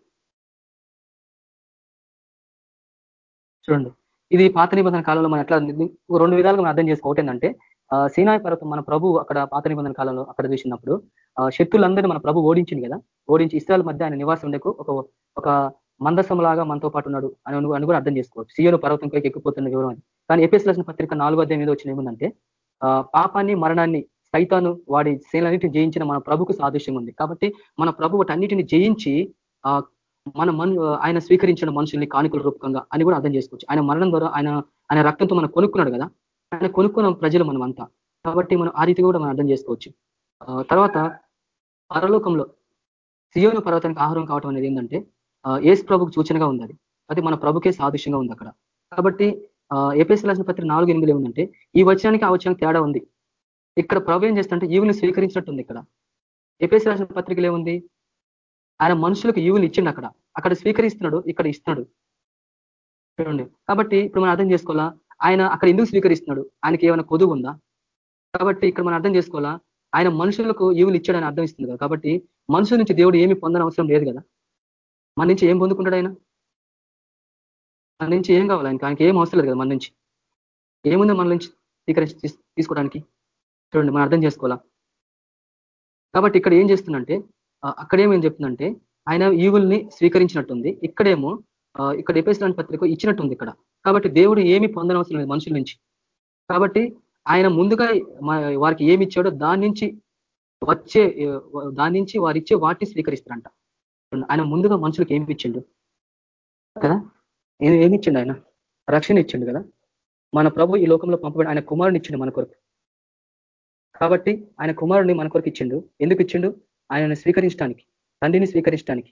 చూడండి. ఇది పాత నిబంధన కాలంలో మనం ఎట్లా రెండు విధాలుగా మనం అర్థం చేసుకోవటం ఏంటంటే సీనాయ పర్వతం మన ప్రభు అక్కడ పాత నిబంధన కాలంలో అక్కడ చూసినప్పుడు శక్తులందరినీ మన ప్రభు ఓడించింది కదా? ఓడించి ఇస్రాయల్ మధ్య ఆయన నివాసం ఉండకు ఒక ఒక మందసం లాగా మనతో పాటు ఉన్నాడు అని అని కూడా అర్థం చేసుకోవచ్చు సీయోను పర్వతం పైకి ఎక్కిపోతున్న వివరం అని కానీ ఎపిఎస్ లక్షణ పత్రిక నాలుగో అధ్యాయం మీద వచ్చిన ఏముందంటే పాపాన్ని మరణాన్ని సైతాను వాడి సేనన్నిటిని జయించిన మన ప్రభుకు సాదృశ్యం ఉంది. కాబట్టి మన ప్రభు అన్నిటిని జయించి మన మన ఆయన స్వీకరించిన మనుషుల్ని కానుకల రూపకంగా అని కూడా అర్థం చేసుకోవచ్చు. ఆయన మరణం ద్వారా ఆయన ఆయన రక్తంతో మనం కొనుక్కున్నాడు కదా ఆయన కొనుక్కున్న ప్రజలు మనం అంతా కాబట్టి మనం ఆ రీతి కూడా మనం అర్థం చేసుకోవచ్చు. తర్వాత పరలోకంలో సియోను పర్వతానికి ఆహారం కావటం అనేది ఏంటంటే ఏసు ప్రభుకు సూచనగా ఉంది అది. అది మన ప్రభుకే సాదృశ్యంగా ఉంది అక్కడ. కాబట్టి ఏపీఎస్ రాసిన పత్రిక నాలుగు ఎనిమిది ఏముందంటే ఈ వచనానికి ఆ వచనానికి తేడా ఉంది. ఇక్కడ ప్రభు ఏం చేస్తుంటే స్వీకరించినట్టు స్వీకరించినట్టుంది ఇక్కడ. ఎపేసి రాసిన పత్రికలు ఏముంది? ఆయన మనుషులకు ఈవులు ఇచ్చిండు అక్కడ. అక్కడ స్వీకరిస్తున్నాడు ఇక్కడ ఇస్తున్నాడు. చూడండి. కాబట్టి ఇప్పుడు మనం అర్థం చేసుకోవాలా? ఆయన అక్కడ ఎందుకు స్వీకరిస్తున్నాడు? ఆయనకి ఏమైనా కొదువు ఉందా? కాబట్టి ఇక్కడ మనం అర్థం చేసుకోవాలా? ఆయన మనుషులకు ఈవులు ఇచ్చాడని అర్థం ఇస్తుంది కదా. కాబట్టి మనుషుల నుంచి దేవుడు ఏమి పొందని అవసరం లేదు కదా. మన నుంచి ఏం పొందుకుంటాడు ఆయన? మన నుంచి ఏం కావాలి ఆయనకి? ఆయనకి ఏం అవసరం లేదు కదా మన నుంచి? ఏముందో మన నుంచి స్వీకరించి తీసుకోవడానికి? చూడండి మనం అర్థం చేసుకోవాలా? కాబట్టి ఇక్కడ ఏం చేస్తుందంటే అక్కడేమేం చెప్తుందంటే ఆయన ఈవుల్ని స్వీకరించినట్టుంది. ఇక్కడేమో ఇక్కడ ఎపేసిన పత్రిక ఇచ్చినట్టుంది ఇక్కడ. కాబట్టి దేవుడు ఏమి పొందనవసరం లేదు మనుషుల నుంచి. కాబట్టి ఆయన ముందుగా వారికి ఏమి ఇచ్చాడో దాని నుంచి వచ్చే దాని నుంచి వారు ఇచ్చే వాటిని స్వీకరిస్తారంట. ఆయన ముందుగా మనుషులకు ఏమి ఇచ్చిండు? కదా? ఏమి ఇచ్చిండు ఆయన? రక్షణ ఇచ్చిండు కదా? మన ప్రభు ఈ లోకంలో పంపబడి ఆయన కుమారుని ఇచ్చిండు మన కొరకు. కాబట్టి ఆయన కుమారుడిని మన కొరకు ఇచ్చిండు. ఎందుకు ఇచ్చిండు? ఆయనను స్వీకరించడానికి తండ్రిని స్వీకరించడానికి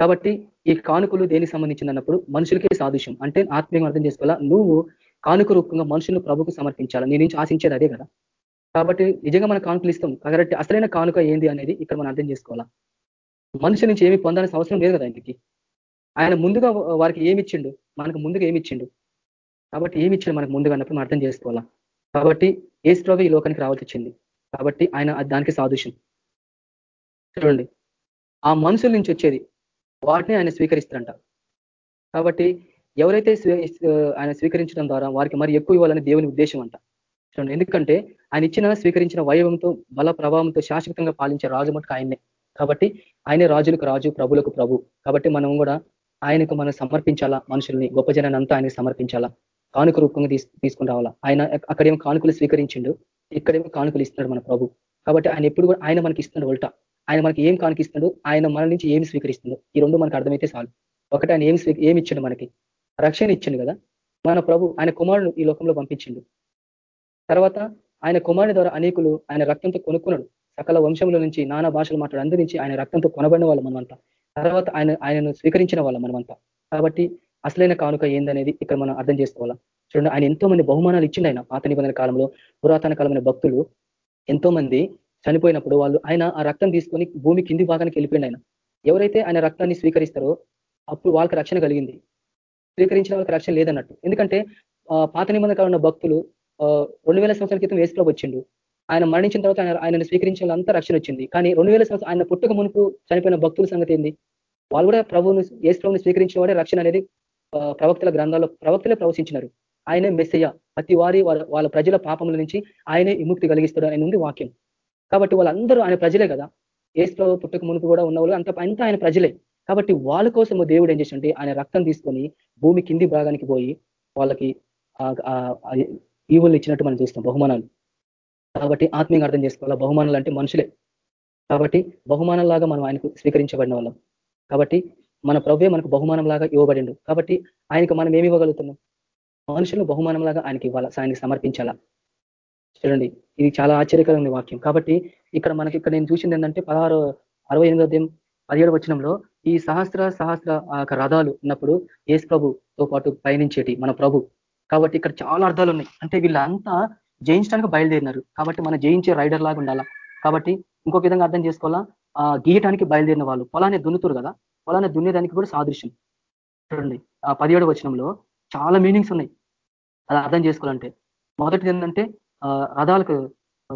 కాబట్టి ఈ కానుకలు దేనికి సంబంధించింది అన్నప్పుడు మనుషులకే సాదృశ్యం. అంటే ఆత్మీయంగా అర్థం చేసుకోవాలా? నువ్వు కానుక రూపంగా మనుషులను ప్రభుకు సమర్పించాలి? నీ నుంచి ఆశించేది అదే కదా. కాబట్టి నిజంగా మన కానుకలు ఇస్తాం. కాబట్టి అసలైన కానుక ఏంది అనేది ఇక్కడ మనం అర్థం చేసుకోవాలా? మనుషుల నుంచి ఏమి పొందాల్సిన అవసరం లేదు కదా ఆయనకి. ఆయన ముందుగా వారికి ఏమి ఇచ్చిండు? మనకు ముందుగా ఏమి ఇచ్చిండు? కాబట్టి ఏమి ఇచ్చిండు మనకు ముందుగా అన్నప్పుడు మనం అర్థం చేసుకోవాలా? కాబట్టి ఏ స్ట్రోగా ఈ లోకానికి రావాల్సి వచ్చింది. కాబట్టి ఆయన దానికి సాదృశ్యం. చూడండి. ఆ మనుషుల నుంచి వచ్చేది వాటిని ఆయన స్వీకరిస్తారంట. కాబట్టి ఎవరైతే ఆయన స్వీకరించడం ద్వారా వారికి మరి ఎక్కువ ఇవ్వాలని దేవుని ఉద్దేశం అంట. చూడండి. ఎందుకంటే ఆయన ఇచ్చిన స్వీకరించిన వైభవంతో బల ప్రభావంతో శాశ్వతంగా పాలించే రాజు మటుకు ఆయన్నే. కాబట్టి ఆయనే రాజులకు రాజు ప్రభులకు ప్రభు. కాబట్టి మనం కూడా ఆయనకు మనం సమర్పించాలా? మనుషుల్ని గొప్ప జనాన్ని అంతా ఆయనకు సమర్పించాలా? కానుక రూపంగా తీసుకుని రావాలా? ఆయన అక్కడేమో కానుకలు స్వీకరించిండు? ఇక్కడేమో కానుకలు ఇస్తున్నాడు మన ప్రభు. కాబట్టి ఆయన ఎప్పుడు కూడా ఆయన మనకి ఇస్తున్నాడు ఉల్టా. ఆయన మనకి ఏం కానుకిస్తున్నాడు ఆయన మన నుంచి ఏమి స్వీకరిస్తుందో ఈ రెండు మనకు అర్థమైతే చాలు. ఒకటి ఆయన ఏం ఏమి ఇచ్చిండు మనకి? రక్షణ ఇచ్చిండు కదా? మన ప్రభు ఆయన కుమారుడు ఈ లోకంలో పంపించిండు. తర్వాత ఆయన కుమారుని ద్వారా అనేకులు ఆయన రక్తంతో కొనుక్కున్నాడు. సకల వంశంలో నుంచి నానా భాషలు మాట్లాడు అందరి నుంచి ఆయన రక్తంతో కొనబడిన వాళ్ళు మనమంతా. తర్వాత ఆయన ఆయనను స్వీకరించిన వాళ్ళం మనమంతా. కాబట్టి అసలైన కానుక ఏందనేది ఇక్కడ మనం అర్థం చేసుకోవాలా? చూడండి ఆయన ఎంతో మంది బహుమానాలు ఇచ్చిండు ఆయన పాత నిబంధన కాలంలో పురాతన కాలమైన భక్తులు. ఎంతో మంది చనిపోయినప్పుడు వాళ్ళు ఆయన ఆ రక్తం తీసుకొని భూమి కింది భాగానికి వెళ్ళిపోయింది ఆయన. ఎవరైతే ఆయన రక్తాన్ని స్వీకరిస్తారో అప్పుడు వాళ్ళకి రక్షణ కలిగింది. స్వీకరించిన వాళ్ళకి రక్షణ లేదన్నట్టు. ఎందుకంటే పాత నిబంధన కాలంలో భక్తులు రెండు వేల సంవత్సరాల క్రితం వేసులో వచ్చిండు. ఆయన మరణించిన తర్వాత ఆయన ఆయనను స్వీకరించిన వాళ్ళంతా రక్షణ వచ్చింది. కానీ రెండు వేల సంవత్సరం ఆయన పుట్టుక మునుపు చనిపోయిన భక్తుల సంగతి ఏంది? వాళ్ళు కూడా ప్రభువును ఏసు ప్రభుని స్వీకరించిన వాడే రక్షణ అనేది ప్రవక్తల గ్రంథాల్లో ప్రవక్తలే ప్రవశించినారు ఆయనే మెస్సయ్య. ప్రతి వారి వాళ్ళ ప్రజల పాపముల నుంచి ఆయనే విముక్తి కలిగిస్తాడు అని ఉంది వాక్యం. కాబట్టి వాళ్ళందరూ ఆయన ప్రజలే కదా. ఏసు ప్రభు పుట్టుక మునుపు కూడా ఉన్న వాళ్ళు అంత అంతా ఆయన ప్రజలే. కాబట్టి వాళ్ళ కోసము దేవుడు ఏం చేసింటే ఆయన రక్తం తీసుకొని భూమి కింది భాగానికి పోయి వాళ్ళకి ఈవులు ఇచ్చినట్టు మనం చూస్తాం బహుమానాలు. కాబట్టి ఆత్మీయంగా అర్థం చేసుకోవాలా? బహుమానాలు అంటే మనుషులే. కాబట్టి బహుమానంలాగా మనం ఆయనకు స్వీకరించబడిన వాళ్ళం. కాబట్టి మన ప్రవ్వే మనకు బహుమానం లాగా ఇవ్వబడిండు. కాబట్టి ఆయనకు మనం ఏమి ఇవ్వగలుగుతున్నాం? మనుషులు బహుమానం లాగా ఆయనకి ఇవ్వాలా? ఆయనకి సమర్పించాలా? చూడండి ఇది చాలా ఆశ్చర్యకరమైన వాక్యం. కాబట్టి ఇక్కడ మనకి ఇక్కడ నేను చూసింది ఏంటంటే పదహారు అరవై ఎనిమిదో పదిహేడు వచనంలో ఈ సహస్ర సహస్ర రథాలు ఉన్నప్పుడు ఏసు ప్రభుతో పాటు పయనించేటి మన ప్రభు. కాబట్టి ఇక్కడ చాలా అర్థాలు ఉన్నాయి. అంటే వీళ్ళంతా జయించడానికి బయలుదేరినారు. కాబట్టి మనం జయించే రైడర్ లాగా ఉండాలా? కాబట్టి ఇంకొక విధంగా అర్థం చేసుకోవాలా? గీయటానికి బయలుదేరిన వాళ్ళు. పొలాన్ని దున్నుతురు కదా? పొలాన్ని దున్నేదానికి కూడా సాదృశ్యం. చూడండి ఆ పదిహేడు వచనంలో చాలా మీనింగ్స్ ఉన్నాయి. అది అర్థం చేసుకోవాలంటే. మొదటిది ఏంటంటే రథాలకు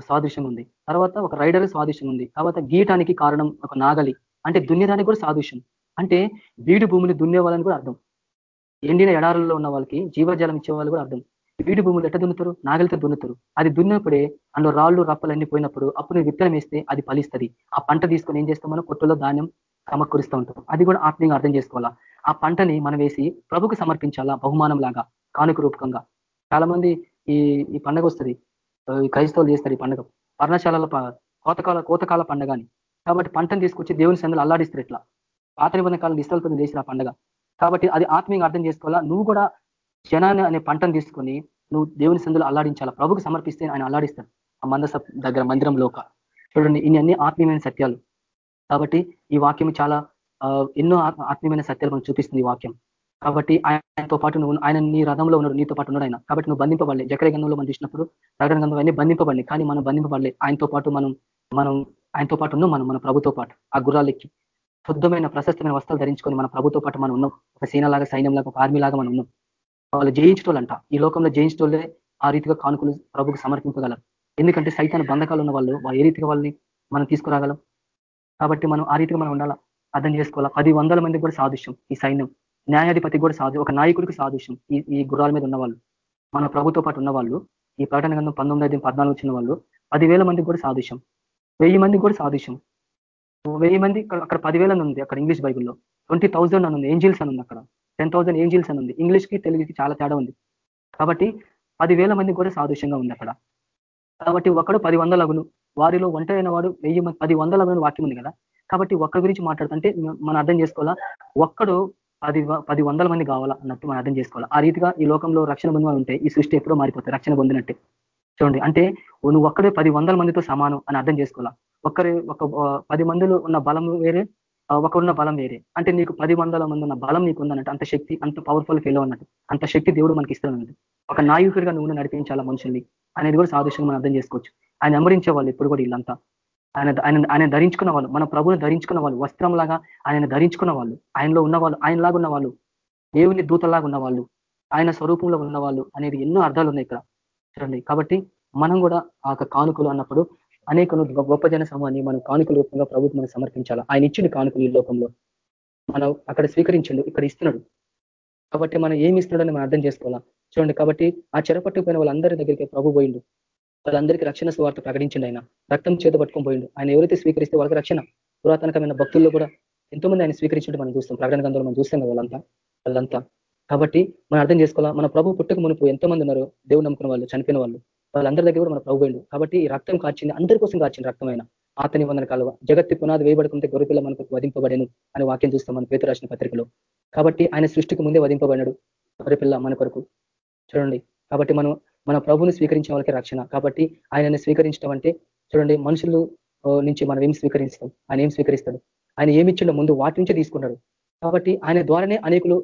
సాదృశ్యం ఉంది. తర్వాత ఒక రైడర్ సాదృశ్యం ఉంది. తర్వాత గీయటానికి కారణం ఒక నాగలి. అంటే దున్నేదానికి కూడా సాదృశ్యం. అంటే వీడి భూమిని దున్నే వాళ్ళని కూడా అర్థం. ఎండిన ఎడారుల్లో ఉన్న వాళ్ళకి జీవజాలం ఇచ్చే వాళ్ళు కూడా అర్థం. వీడి భూములు ఎట్ట దున్నుతారు? నాగలితో దున్నుతారు. అది దున్నప్పుడే అందులో రాళ్ళు రప్పలన్నీ పోయినప్పుడు అప్పుడు విత్తనం వేస్తే అది ఫలిస్తుంది. ఆ పంట తీసుకొని ఏం చేస్తాం మనం? కొట్టులో ధాన్యం సమకూరుస్తూ ఉంటాం. అది కూడా ఆత్మీయంగా అర్థం చేసుకోవాలా? ఆ పంటని మనం వేసి ప్రభుకు సమర్పించాలా? బహుమానం లాగా కానుక రూపకంగా చాలా మంది ఈ ఈ పండగ వస్తుంది. క్రైస్తవులు చేస్తారు ఈ పండుగ. పర్ణశాలల కోతకాల కోతకాల పండగ అని కాబట్టి పంటను తీసుకొచ్చి దేవుని సందులు అల్లాడిస్తారు ఇట్లా పాత నిబంధన కాలం ఇష్టలతో చేసిన పండగ. కాబట్టి అది ఆత్మీయంగా అర్థం చేసుకోవాలా? నువ్వు కూడా జనాన్ని అనే పంటను తీసుకొని నువ్వు దేవుని సందులు అల్లాడించాలా? ప్రభుకు సమర్పిస్తే ఆయన అల్లాడిస్తాడు. ఆ మందస దగ్గర మందిరం లోక. చూడండి ఇన్ని అన్ని ఆత్మీయమైన సత్యాలు. కాబట్టి ఈ వాక్యం చాలా ఎన్నో ఆత్మీయమైన సత్యాలు మనం చూపిస్తుంది ఈ వాక్యం. కాబట్టి ఆయనతో పాటు నువ్వు ఆయన నీ రథంలో ఉన్నాడు నీతో పాటు ఉన్నాడు ఆయన. కాబట్టి నువ్వు బంధింపబడలే. జకర గంధంలో మనం చూసినప్పుడు ప్రకటన గంధం అన్ని బంధింపబడి కానీ మనం బంధింపబడలే. ఆయనతో పాటు మనం మనం ఆయనతో పాటు ఉన్నాం మనం మన ప్రభుతో పాటు. ఆ గుర్రాలెక్కి శుద్ధమైన ప్రశస్తమైన వస్త్రాలు ధరించుకొని మన ప్రభుతో పాటు మనం ఉన్నాం. ఒక సేనలాగా సైన్యంలాగా ఒక ఆర్మీ లాగా మనం ఉన్నాం. వాళ్ళు జయించటోళ్ళంట. ఈ లోకంలో జయించటోళ్ళే ఆ రీతిగా కానుకలు ప్రభుకు సమర్పింపగలరు. ఎందుకంటే సైతాన బంధకాలు ఉన్న వాళ్ళు ఏ రీతిగా వాళ్ళని మనం తీసుకురాగలం? కాబట్టి మనం ఆ రీతిగా మనం ఉండాలా? అర్థం చేసుకోవాలా? పది వందల మందికి కూడా సాదృశ్యం ఈ సైన్యం. న్యాయాధిపతి కూడా సాధు ఒక నాయకుడికి సాదృశ్యం ఈ ఈ గుర్రాల మీద ఉన్నవాళ్ళు. మన ప్రభుత్వ పాటు ఉన్నవాళ్ళు. ఈ ప్రకటన గంధం పంతొమ్మిది ఐదు పద్నాలుగు వచ్చిన వాళ్ళు. పదివేల మందికి కూడా సాదృశ్యం. వెయ్యి మందికి కూడా సాదృశ్యం. వెయ్యి మంది అక్కడ పదివేల ఉంది అక్కడ ఇంగ్లీష్ బైబుల్లో. ట్వంటీ థౌసండ్ అని ఉంది. ఏంజిల్స్ అని ఉంది అక్కడ. టెన్ థౌసండ్ ఏంజిల్స్ అని ఉంది. ఇంగ్లీష్కి తెలుగుకి చాలా తేడా ఉంది. కాబట్టి పదివేల మంది కూడా సాదృశ్యంగా ఉంది అక్కడ. కాబట్టి ఒకడు పది వందలగును వారిలో ఒంటరైన వాడు వెయ్యి పది వందలగును వాక్యం ఉంది కదా. కాబట్టి ఒక్క గురించి మాట్లాడుతుంటే మనం అర్థం చేసుకోవాలా? ఒక్కడు పది పది వందల మంది కావాలా అన్నట్టు మనం అర్థం చేసుకోవాలి? ఆ రీతిగా ఈ లోకంలో రక్షణ బంధువులు ఉంటే ఈ సృష్టి ఎప్పుడో మారిపోతుంది రక్షణ పొందినట్టే. చూడండి అంటే నువ్వు ఒక్కడే పది వందల మందితో సమానం అని అర్థం చేసుకోవాలా? ఒక్కరి ఒక పది మందిలో ఉన్న బలం వేరే ఒకరున్న బలం వేరే. అంటే నీకు పది వందల మంది ఉన్న బలం నీకు ఉందన్నట్టు అంత శక్తి అంత పవర్ఫుల్ ఫీల్ అన్నట్టు అంత శక్తి దేవుడు మనకి ఇస్తున్నట్టు ఒక నాయకుడిగా నువ్వు నడిపించాలా మనుషుల్ని అనేది కూడా సాదృశ్యంగా మనం అర్థం చేసుకోవచ్చు. ఆయన అమరించే వాళ్ళు ఇప్పుడు కూడా ఇల్లంతా ఆయన ఆయన ఆయన ధరించుకున్న వాళ్ళు మన ప్రభుని ధరించుకున్న వాళ్ళు వస్త్రంలాగా ఆయన ధరించుకున్న వాళ్ళు ఆయనలో ఉన్న వాళ్ళు ఆయనలాగా ఉన్న వాళ్ళు దేవుని దూతలాగా ఉన్న వాళ్ళు ఆయన స్వరూపంలో ఉన్న వాళ్ళు అనేది ఎన్నో అర్థాలు ఉన్నాయి ఇక్కడ. చూడండి కాబట్టి మనం కూడా ఆ కానుకలు అన్నప్పుడు అనేక గొప్ప జన సమూహాన్ని మనం కానుకల రూపంగా ప్రభుత్వం మనం సమర్పించాలా? ఆయన ఇచ్చిండు కానుకలు ఈ లోకంలో. మనం అక్కడ స్వీకరించండు ఇక్కడ ఇస్తున్నాడు. కాబట్టి మనం ఏమి ఇస్తున్నాడని మనం అర్థం చేసుకోవాలా? చూడండి కాబట్టి ఆ చెరపట్టుకుపోయిన వాళ్ళందరి దగ్గరికి ప్రభు పోయిండు. వాళ్ళందరికీ రక్షణ స్వార్థ ప్రకటించండి ఆయన. రక్తం చేత పట్టుకొని పోయిండు. ఆయన ఎవరైతే స్వీకరిస్తే వాళ్ళకి రక్షణ. పురాతనకమైన భక్తుల్లో కూడా ఎంతో మంది ఆయన స్వీకరించడం మనం చూస్తాం. ప్రకటన గంధంలో మనం చూస్తాం వాళ్ళంతా. వాళ్ళంతా. కాబట్టి మనం అర్థం చేసుకోవాలా మన ప్రభు పుట్టుకు మునుపు ఎంతో మంది ఉన్నారు దేవుడు నమ్ముకున్న వాళ్ళు చనిపోయిన వాళ్ళు వాళ్ళందరి దగ్గర కూడా మన ప్రభు పోయిండు. కాబట్టి ఈ రక్తం కాచింది అందరి కోసం కాచింది రక్తమైన ఆతని వందన కాలువ. జగత్తి పునాది వేయబడుకుంటే గొర్రెపిల్ల మనకు వధింపబడేను అనే వాక్యం చూస్తాం మన పేరు రాసిన పత్రికలో. కాబట్టి ఆయన సృష్టికి ముందే వధింపబడినాడు గొర్రెపిల్ల మన కొరకు. చూడండి. కాబట్టి మనం మన ప్రభుని స్వీకరించే వాళ్ళకి రక్షణ. కాబట్టి ఆయనని స్వీకరించడం అంటే చూడండి మనుషులు నుంచి మనం ఏం స్వీకరిస్తాం ఆయన ఏం స్వీకరిస్తాడు? ఆయన ఏమి ఇచ్చిండో ముందు వాటి నుంచే తీసుకున్నాడు. కాబట్టి ఆయన ద్వారానే అనేకులు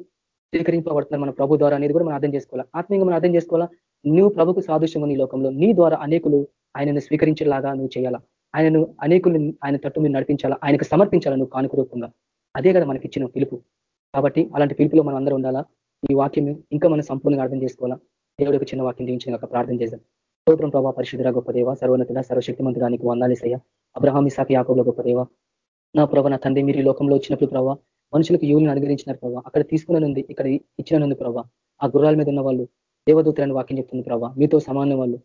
స్వీకరింపబడుతున్నారు మన ప్రభు ద్వారా అనేది కూడా మనం అర్థం చేసుకోవాలి? ఆత్మీయంగా మనం అర్థం చేసుకోవాలా? నువ్వు ప్రభుకు సాదృశ్యం నీ లోకంలో నీ ద్వారా అనేకులు ఆయనను స్వీకరించేలాగా నువ్వు చేయాలా? ఆయనను అనేకులు ఆయన తట్టు మీరు నడిపించాలా? ఆయనకు సమర్పించాలా నువ్వు కానుక రూపంగా? అదే కదా మనకి ఇచ్చిన పిలుపు. కాబట్టి అలాంటి పిలుపులో మనం అందరూ ఉండాలా? ఈ వాక్యం ఇంకా మనం సంపూర్ణంగా అర్థం చేసుకోవాలా? దేవుడికి చిన్న వాక్యం దించిన ప్రార్థన చేద్దాం. స్తోత్రం ప్రభావ పరిశుద్ధ గొప్ప దేవ సర్వోన్నతుడ సర్వశక్తిమంతుడానికి వందాలేసయ్య అబ్రహాం ఇసాకి యాకబుల గొప్ప దేవ. నా ప్రభా నా తండ్రి మీరు ఈ లోకంలో వచ్చినప్పుడు ప్రభావ మనుషులకు యువుని అనుగ్రహించినారు ప్రభావ అక్కడ తీసుకున్నది ఇక్కడ ఇచ్చిననుంది ప్రభావ ఆ గుర్రాల మీద ఉన్న వాళ్ళు దేవదూతులను వాక్యం చెప్తుంది ప్రభావ మీతో సమానం వాళ్ళు.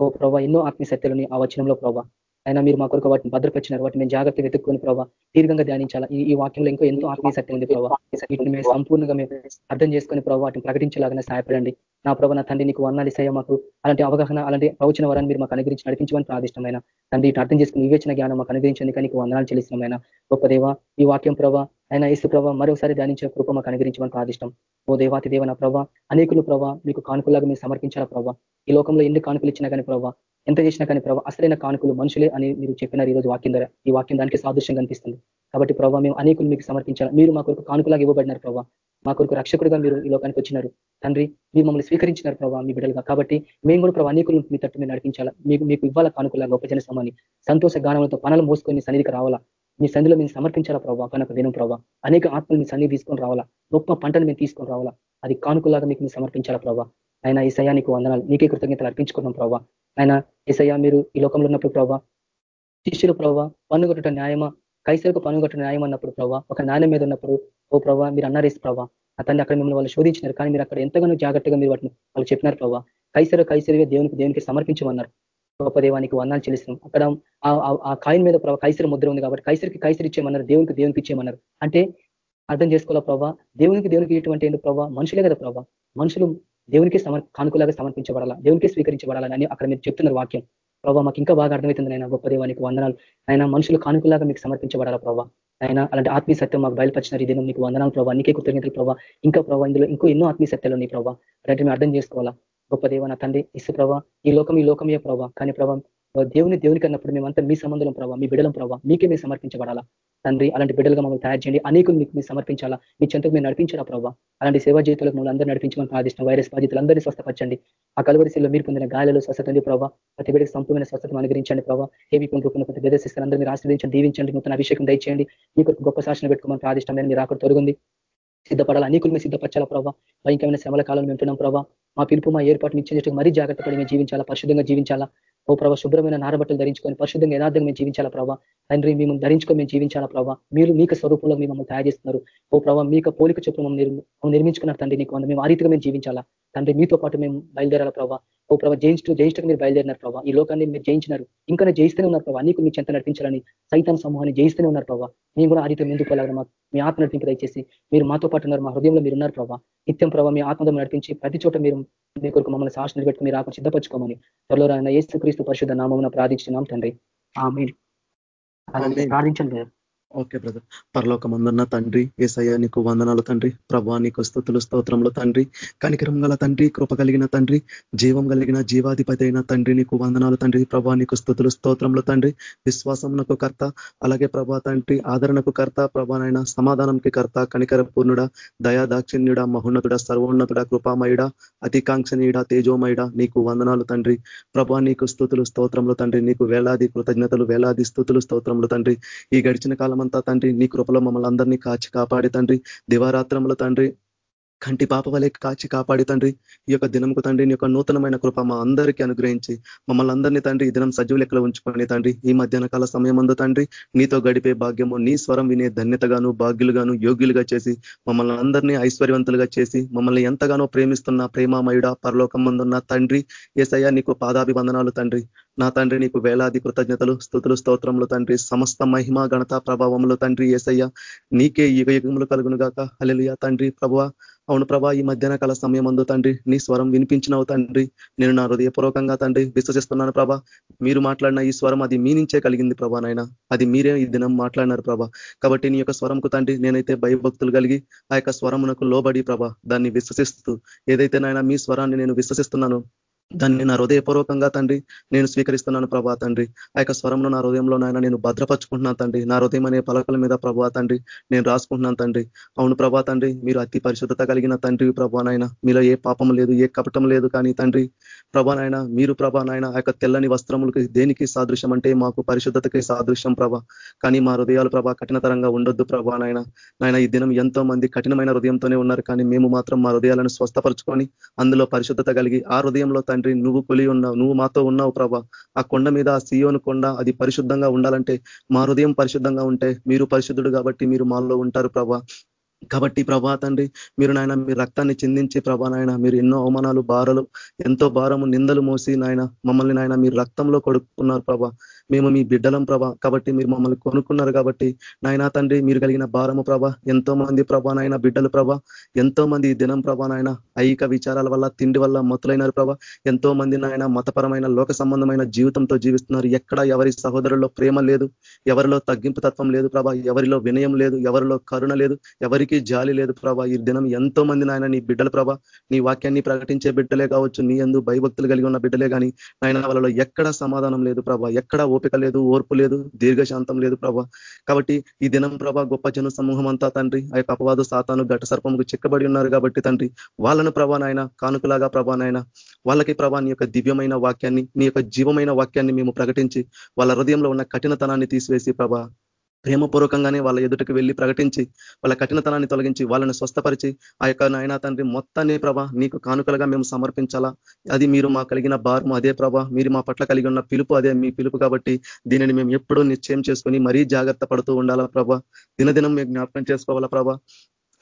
ఓ ప్రభావ ఎన్నో ఆత్మీయ సత్యాలని ఆ వచనంలో ప్రభావ అయినా మీరు మా కొరకు వాటిని భద్రపరిచినారు. వాటిని మేము జాగ్రత్తగా వెతుక్కుని ప్రభావ దీర్ఘంగా ధ్యానించాలా? ఈ వాక్యంలో ఇంకో ఎంతో ఆత్మీయ సత్యం ఉంది ప్రభావ వీటిని మేము సంపూర్ణంగా మేము అర్థం చేసుకుని ప్రభావ వాటిని ప్రకటించలాగానే సహాయపడండి. నా ప్రభావ నా తండ్రి నీకు వర్ణాలు ఇస్తాయో? మాకు అలాంటి అవగాహన అలాంటి ప్రవచన వరాన్ని మీరు మాకు అనుగ్రహించి నడిపించమని ప్రాదిష్టమైన తండ్రి ఇటు అర్థం చేసుకుని వివేచన జ్ఞానం మాకు అనుగ్రహించండి. కానీ నీకు వందనాలు చెల్లిస్తున్నామైన గొప్ప దేవ ఈ వాక్యం ప్రభావ ఆయన ఇసు ప్రభావ మరోసారి ధ్యానించే కృప మాకు అనుగ్రహించమని ప్రార్థిష్టం. ఓ దేవాతి దేవ నా ప్రభావ అనేకులు ప్రభావ మీకు కానుకలాగా మీరు సమర్పించాలా ప్రభావ ఈ లోకంలో ఎన్ని కానుకలు ఇచ్చినా కానీ ప్రభావ ఎంత చేసినా కానీ ప్రభావ అసలైన కానుకలు మనుషులే అని మీరు చెప్పినారు ఈరోజు వాక్యం ద్వారా ఈ వాక్యం దానికి సాదృశ్యం కనిపిస్తుంది కాబట్టి ప్రభావ మేము అనేకులు మీకు సమర్పించాలి? మీరు మా కొరకు కానుకలాగా ఇవ్వబడినారు ప్రభావ మా కొరకు రక్షకుడిగా మీరు ఈ లోకానికి వచ్చినారు. తండ్రి మీరు మమ్మల్ని స్వీకరించినారు ప్రభావ మీ బిడ్డలుగా. కాబట్టి మేము కూడా ప్రభావ అనేకులు మీ తట్టు మీరు నడిపించాలా? మీకు మీకు ఇవ్వాల కానుకలాగా గొప్ప జన సమాన్ని సంతోష గానంతో పనులు మోసుకొని సన్నిధికి రావాలా? మీ సన్నిధిలో మేము సమర్పించాలా ప్రభావ కనుక దినం ప్రభావ అనేక ఆత్మలు మీ సన్నిధి తీసుకొని రావాలా? గొప్ప పంటను మేము తీసుకొని రావాలా? అది కానుకలాగా మీకు మీరు సమర్పించాలా ప్రభావ ఆయన ఈ నీకు వందనాలు. నీకే కృతజ్ఞతలు అర్పించుకున్నాం ప్రభావ ఆయన ఏసయ్యా మీరు ఈ లోకంలో ఉన్నప్పుడు ప్రభావ శిష్యులు ప్రభావ పన్నుగొట్ట న్యాయమా? కైసరకు పన్నుగొట్ట న్యాయం అన్నప్పుడు ప్రభావ ఒక న్యాయం మీద ఉన్నప్పుడు ఓ ప్రభావ మీరు అన్నారేసి ప్రభావ అతన్ని అక్కడ మిమ్మల్ని వాళ్ళు శోధించినారు కానీ మీరు అక్కడ ఎంతగానో జాగ్రత్తగా మీరు వాటిని వాళ్ళు చెప్పినారు ప్రభావ కైసరు కైసరిగా దేవునికి దేవునికి సమర్పించమన్నారు. గొప్ప దేవానికి వందాలు చెల్లిస్తున్నాం. అక్కడ ఆ కాయిన్ మీద ప్రభావ కైసరి ముద్ర ఉంది కాబట్టి కైసరికి కైసరి ఇచ్చేయమన్నారు దేవునికి దేవునికి ఇచ్చేయమన్నారు. అంటే అర్థం చేసుకోవాలా ప్రభావ దేవునికి దేవునికి ఇటువంటి ఏంటి ప్రభావ మనుషులే కదా ప్రభావ మనుషులు దేవునికి సమర్ కానుకలాగా సమర్పించబడాలా దేవునికి స్వీకరించబడాలని అక్కడ మీరు చెప్తున్నారు వాక్యం. ప్రభావ మాకు ఇంకా బాగా అర్థమవుతుంది ఆయన గొప్ప దేవానికి వందనాలు. ఆయన మనుషులు కానుకలాగా మీకు సమర్పించబడాలా ప్రభావ ఆయన అలాంటి ఆత్మీయ సత్యం మాకు బయలుపరిచినారు ఇదే మీకు వందనాలు ప్రభావ నీకే కృతజ్ఞతలు ప్రభావ ఇంకా ప్రభావ ఇందులో ఇంకో ఎన్నో ఆత్మీయ సత్యాలు ఉన్నాయి ప్రభావ అలాంటి మేము అర్థం చేసుకోవాలా? గొప్ప దేవ నా తండ్రి ఇసు ప్రభా ఈ లోకం ఈ లోకమే ప్రభా. కానీ ప్రభావ దేవుని దేవునికి అన్నప్పుడు మేమంతా మీ సంబంధం ప్రభావ మీ బిడలం ప్రభావ మీకే మేము సమర్పించబడాలా? తండ్రి అలాంటి బిడ్డలుగా మమ్మల్ని తయారు చేయండి. అనేకులు మీకు మీరు సమర్పించాలా? మీ చెంతకు మీరు నడిపించాలా ప్రభావ అలాంటి సేవా జీవితాలకు మమ్మల్ని అందరూ నడిపించమని ప్రార్థిష్టం వైరస్ బాధితులు అందరినీ స్వస్థపరచండి. ఆ కలవరిశీల్లో మీరు పొందిన గాయాలలో స్వస్థత ఉంది ప్రభావ ప్రతి బిడ్డకి సంపూర్ణ స్వస్థత అనుగ్రహించండి ప్రభావ ఏవి పొందుకున్న ప్రతి బెదశిస్తారు అందరూ మీరు ఆశ్రదించండి దీవించండి నూతన అభిషేకం దయచేయండి. మీకు గొప్ప శాసన పెట్టుకోమని ప్రార్థిష్టమైన మీరు అక్కడ తొలగింది. సిద్ధపడాలి? అనేకులు మేము సిద్ధపరచాలా ప్రభావ భయంకరమైన శ్రమల కాలం వింటున్నాం ప్రభావ మా పిలుపు మా ఏర్పాటు ఇచ్చేటట్టు మరీ జాగ్రత్త పడి మేము జీవించాలా? పరిశుద్ధంగా జీవించాలా? ఓ ప్రభావ శుభ్రమైన నారబట్టలు ధరించుకొని పరిశుద్ధంగా యథార్థంగా మేము జీవించాలా ప్రభావ తండ్రి మేము ధరించుకొని మేము జీవించాలా ప్రభావ మీరు మీకు స్వరూపంలో మేము మమ్మల్ని తయారు చేస్తున్నారు. ఓ ప్రభావ మీకు పోలిక చెప్పు మమ్మల్ని నిర్మించుకున్నారు తండ్రి నీకు మేము ఆ రీతిగా మేము జీవించాలా? తండ్రి మీతో పాటు మేము బయలుదేరాల ప్రభావ ఓ ప్రభావ జయించు జయించడానికి మీరు బయలుదేరినారు ప్రభావ ఈ లోకాన్ని మీరు జయించినారు. ఇంకా జయిస్తూనే ఉన్నారు ప్రభావ నీకు మీ చెంత నడిపించాలని సైతం సమూహాన్ని జయిస్తూనే ఉన్నారు ప్రభావ మేము కూడా ఆ రీతి ముందుకు వెళ్ళాలి మీ ఆత్మ నడిపింపు దయచేసి మీరు మాతో పాటు ఉన్నారు. మా హృదయంలో మీరు ఉన్నారు ప్రభావ నిత్యం ప్రభావ మీ ఆత్మతో నడిపించి ప్రతి చోట మీరు మీ కొరకు మమ్మల్ని సాక్షి నిలబెట్టుకుని మీరు ఆత్మ సిద్ధపరచుకోమని త్వరలో రాయన ఏసు క్రీస్తు పరిశుద్ధ నామమున ప్రార్థించినాం తండ్రి. ప్రార్థించండి. ఓకే బ్రదర్ పరలోకమందన్న తండ్రి ఏసయ్య నీకు వందనాలు తండ్రి. ప్రభా నీకు స్థుతులు స్తోత్రంలో తండ్రి. కనికరం గల తండ్రి కృప కలిగిన తండ్రి. జీవం కలిగిన జీవాధిపతి అయిన తండ్రి నీకు వందనాలు తండ్రి. ప్రభా నీకు స్థుతులు స్తోత్రంలో తండ్రి. విశ్వాసంకు కర్త అలాగే ప్రభా తండ్రి ఆదరణకు కర్త ప్రభానైనా సమాధానంకి కర్త కనికర పూర్ణుడ దయా దాక్షిణ్యుడ మహోన్నతుడ సర్వోన్నతుడ కృపామయుడ అతికాంక్షణీయుడ తేజోమయుడ నీకు వందనాలు తండ్రి. ప్రభా నీకు స్థుతులు స్తోత్రంలో తండ్రి. నీకు వేలాది కృతజ్ఞతలు వేలాది స్థుతులు స్తోత్రంలో తండ్రి. ఈ గడిచిన కాలం అంతా తండ్రి నీ కృపలో మమ్మల్ని అందరినీ కాచి కాపాడి తండ్రి. దివారాత్రములు తండ్రి. కంటి పాప వలె కాచి కాపాడి తండ్రి ఈ యొక్క దినంకు తండ్రి నీ యొక్క నూతనమైన కృప మా అందరికీ అనుగ్రహించి మమ్మల్ని అందరినీ తండ్రి ఈ దినం సజీవ లెక్కలో ఉంచుకొని తండ్రి ఈ మధ్యాహ్న కాల సమయం అందు తండ్రి నీతో గడిపే భాగ్యము నీ స్వరం వినే ధన్యతగాను భాగ్యులుగాను యోగ్యులుగా చేసి మమ్మల్ని అందరినీ ఐశ్వర్యవంతులుగా చేసి మమ్మల్ని ఎంతగానో ప్రేమిస్తున్న ప్రేమామయుడ పరలోకం ముందున్న తండ్రి ఏసయ్య నీకు పాదాభివందనాలు తండ్రి. నా తండ్రి నీకు వేలాది కృతజ్ఞతలు స్థుతులు స్తోత్రములు తండ్రి. సమస్త మహిమ ఘనత ప్రభావములు తండ్రి ఏసయ్య. నీకే యుగ యుగములు కలుగును గాక తండ్రి ప్రభా అవును ప్రభా ఈ మధ్యాహ్న కాల సమయం అందు తండ్రి నీ స్వరం వినిపించినవు తండ్రి. నేను నా హృదయపూర్వకంగా తండ్రి విశ్వసిస్తున్నాను ప్రభా. మీరు మాట్లాడిన ఈ స్వరం అది మీ నుంచే కలిగింది ప్రభా నాయన. అది మీరే ఈ దినం మాట్లాడినారు ప్రభా. కాబట్టి నీ యొక్క స్వరంకు తండ్రి నేనైతే భయభక్తులు కలిగి ఆ యొక్క స్వరమునకు లోబడి ప్రభా దాన్ని విశ్వసిస్తూ ఏదైతే నాయన మీ స్వరాన్ని నేను విశ్వసిస్తున్నాను దాన్ని నా హృదయపూర్వకంగా తండ్రి నేను స్వీకరిస్తున్నాను ప్రభా తండ్రి. ఆ యొక్క స్వరంలో నా హృదయంలో నాయన నేను భద్రపరుచుకుంటున్నాను తండ్రి. నా హృదయం అనే పలకల మీద ప్రభా తండ్రి నేను రాసుకుంటున్నాను తండ్రి. అవును ప్రభా తండ్రి మీరు అతి పరిశుద్ధత కలిగిన తండ్రి ప్రభా నాయన. మీలో ఏ పాపం లేదు ఏ కపటం లేదు కానీ తండ్రి ప్రభా నాయన మీరు ప్రభా నాయన ఆ యొక్క తెల్లని వస్త్రములకి దేనికి సాదృశ్యం అంటే మాకు పరిశుద్ధతకి సాదృశ్యం ప్రభా. కానీ మా హృదయాలు ప్రభా కఠినతరంగా ఉండొద్దు ప్రభా నాయన. నాయన ఈ దినం ఎంతో మంది కఠినమైన హృదయంతోనే ఉన్నారు కానీ మేము మాత్రం మా హృదయాలను స్వస్థపరచుకొని అందులో పరిశుద్ధత కలిగి ఆ హృదయంలో తండ్రి నువ్వు కొలి ఉన్నావు నువ్వు మాతో ఉన్నావు ప్రభా. ఆ కొండ మీద ఆ సీయోను కొండ అది పరిశుద్ధంగా ఉండాలంటే మా హృదయం పరిశుద్ధంగా ఉంటే మీరు పరిశుద్ధుడు కాబట్టి మీరు మాలో ఉంటారు ప్రభా. కాబట్టి ప్రభా తండ్రి మీరు నాయన మీ రక్తాన్ని చిందించి ప్రభా నాయన మీరు ఎన్నో అవమానాలు భారలు ఎంతో భారము నిందలు మోసి నాయన మమ్మల్ని నాయన మీరు రక్తంలో కొడుకున్నారు ప్రభా. మేము మీ బిడ్డలం ప్రభ. కాబట్టి మీరు మమ్మల్ని కొనుక్కున్నారు కాబట్టి నాయనా తండ్రి మీరు కలిగిన భారము ప్రభ ఎంతో మంది ప్రభా నాయన బిడ్డలు ప్రభ ఎంతో మంది దినం ప్రభా నాయన ఐక విచారాల వల్ల తిండి వల్ల మొత్తులైనారు ప్రభ ఎంతో మంది నాయన మతపరమైన లోక సంబంధమైన జీవితంతో జీవిస్తున్నారు. ఎక్కడ ఎవరి సహోదరుల్లో ప్రేమ లేదు ఎవరిలో తగ్గింపు తత్వం లేదు ప్రభా ఎవరిలో వినయం లేదు ఎవరిలో కరుణ లేదు ఎవరికి జాలి లేదు ప్రభా. ఈ దినం ఎంతో మంది నాయన నీ బిడ్డలు ప్రభ నీ వాక్యాన్ని ప్రకటించే బిడ్డలే కావచ్చు నీ ఎందు భయభక్తులు కలిగి ఉన్న బిడ్డలే కానీ నాయన వాళ్ళలో ఎక్కడ సమాధానం లేదు ప్రభా ఎక్కడ ఓపిక లేదు ఓర్పు లేదు దీర్ఘశాంతం లేదు ప్రభా. కాబట్టి ఈ దినం ప్రభా గొప్ప జన సమూహం అంతా తండ్రి ఆ యొక్క అపవాదు సాతాను ఘట సర్పముకు చిక్కబడి ఉన్నారు కాబట్టి తండ్రి వాళ్ళను ప్రభా నాయన కానుకలాగా ప్రభా వాళ్ళకి ప్రభా నీ యొక్క దివ్యమైన వాక్యాన్ని నీ యొక్క జీవమైన వాక్యాన్ని మేము ప్రకటించి వాళ్ళ హృదయంలో ఉన్న కఠినతనాన్ని తీసివేసి ప్రభా ప్రేమపూర్వకంగానే వాళ్ళ ఎదుటికి వెళ్ళి ప్రకటించి వాళ్ళ కఠినతనాన్ని తొలగించి వాళ్ళని స్వస్థపరిచి ఆ యొక్క నాయన తండ్రి మొత్తాన్ని ప్రభా నీకు కానుకలుగా మేము సమర్పించాలా? అది మీరు మా కలిగిన భారం అదే ప్రభా మీరు మా పట్ల కలిగి ఉన్న పిలుపు అదే మీ పిలుపు కాబట్టి దీనిని మేము ఎప్పుడూ నిశ్చయం చేసుకొని మరీ జాగ్రత్త పడుతూ ఉండాలా ప్రభా? దినదినం మేము జ్ఞాపకం చేసుకోవాలా ప్రభా?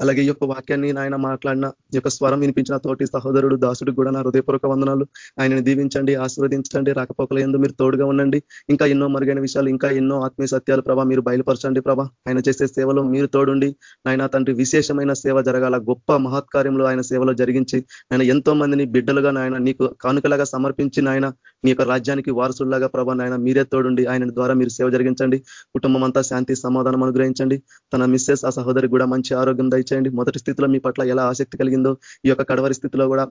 అలాగే ఈ యొక్క వాక్యాన్ని నాయన మాట్లాడిన ఈ యొక్క స్వరం వినిపించిన తోటి సహోదరుడు దాసుడు కూడా నా హృదయపూర్వక వందనాలు. ఆయనని దీవించండి ఆశీర్వదించండి రాకపోకల ఎందు మీరు తోడుగా ఉండండి. ఇంకా ఎన్నో మరుగైన విషయాలు ఇంకా ఎన్నో ఆత్మీయ సత్యాలు ప్రభా మీరు బయలుపరచండి ప్రభా. ఆయన చేసే సేవలో మీరు తోడుండి. ఆయన తండ్రి విశేషమైన సేవ జరగాల గొప్ప మహత్కార్యంలో ఆయన సేవలో జరిగించి ఆయన ఎంతో మందిని బిడ్డలుగా నాయన నీకు కానుకలాగా సమర్పించి నాయన మీ యొక్క రాజ్యానికి వారసుల్లాగా ప్రభా నాయన మీరే తోడుండి ఆయన ద్వారా మీరు సేవ జరిగించండి. కుటుంబం అంతా శాంతి సమాధానం అనుగ్రహించండి. తన మిస్సెస్ ఆ సహోదరికి కూడా మంచి ఆరోగ్యం దయచేయండి. మొదటి స్థితిలో మీ పట్ల ఎలా ఆసక్తి కలిగిందో ఈ యొక్క కడవరి స్థితిలో కూడా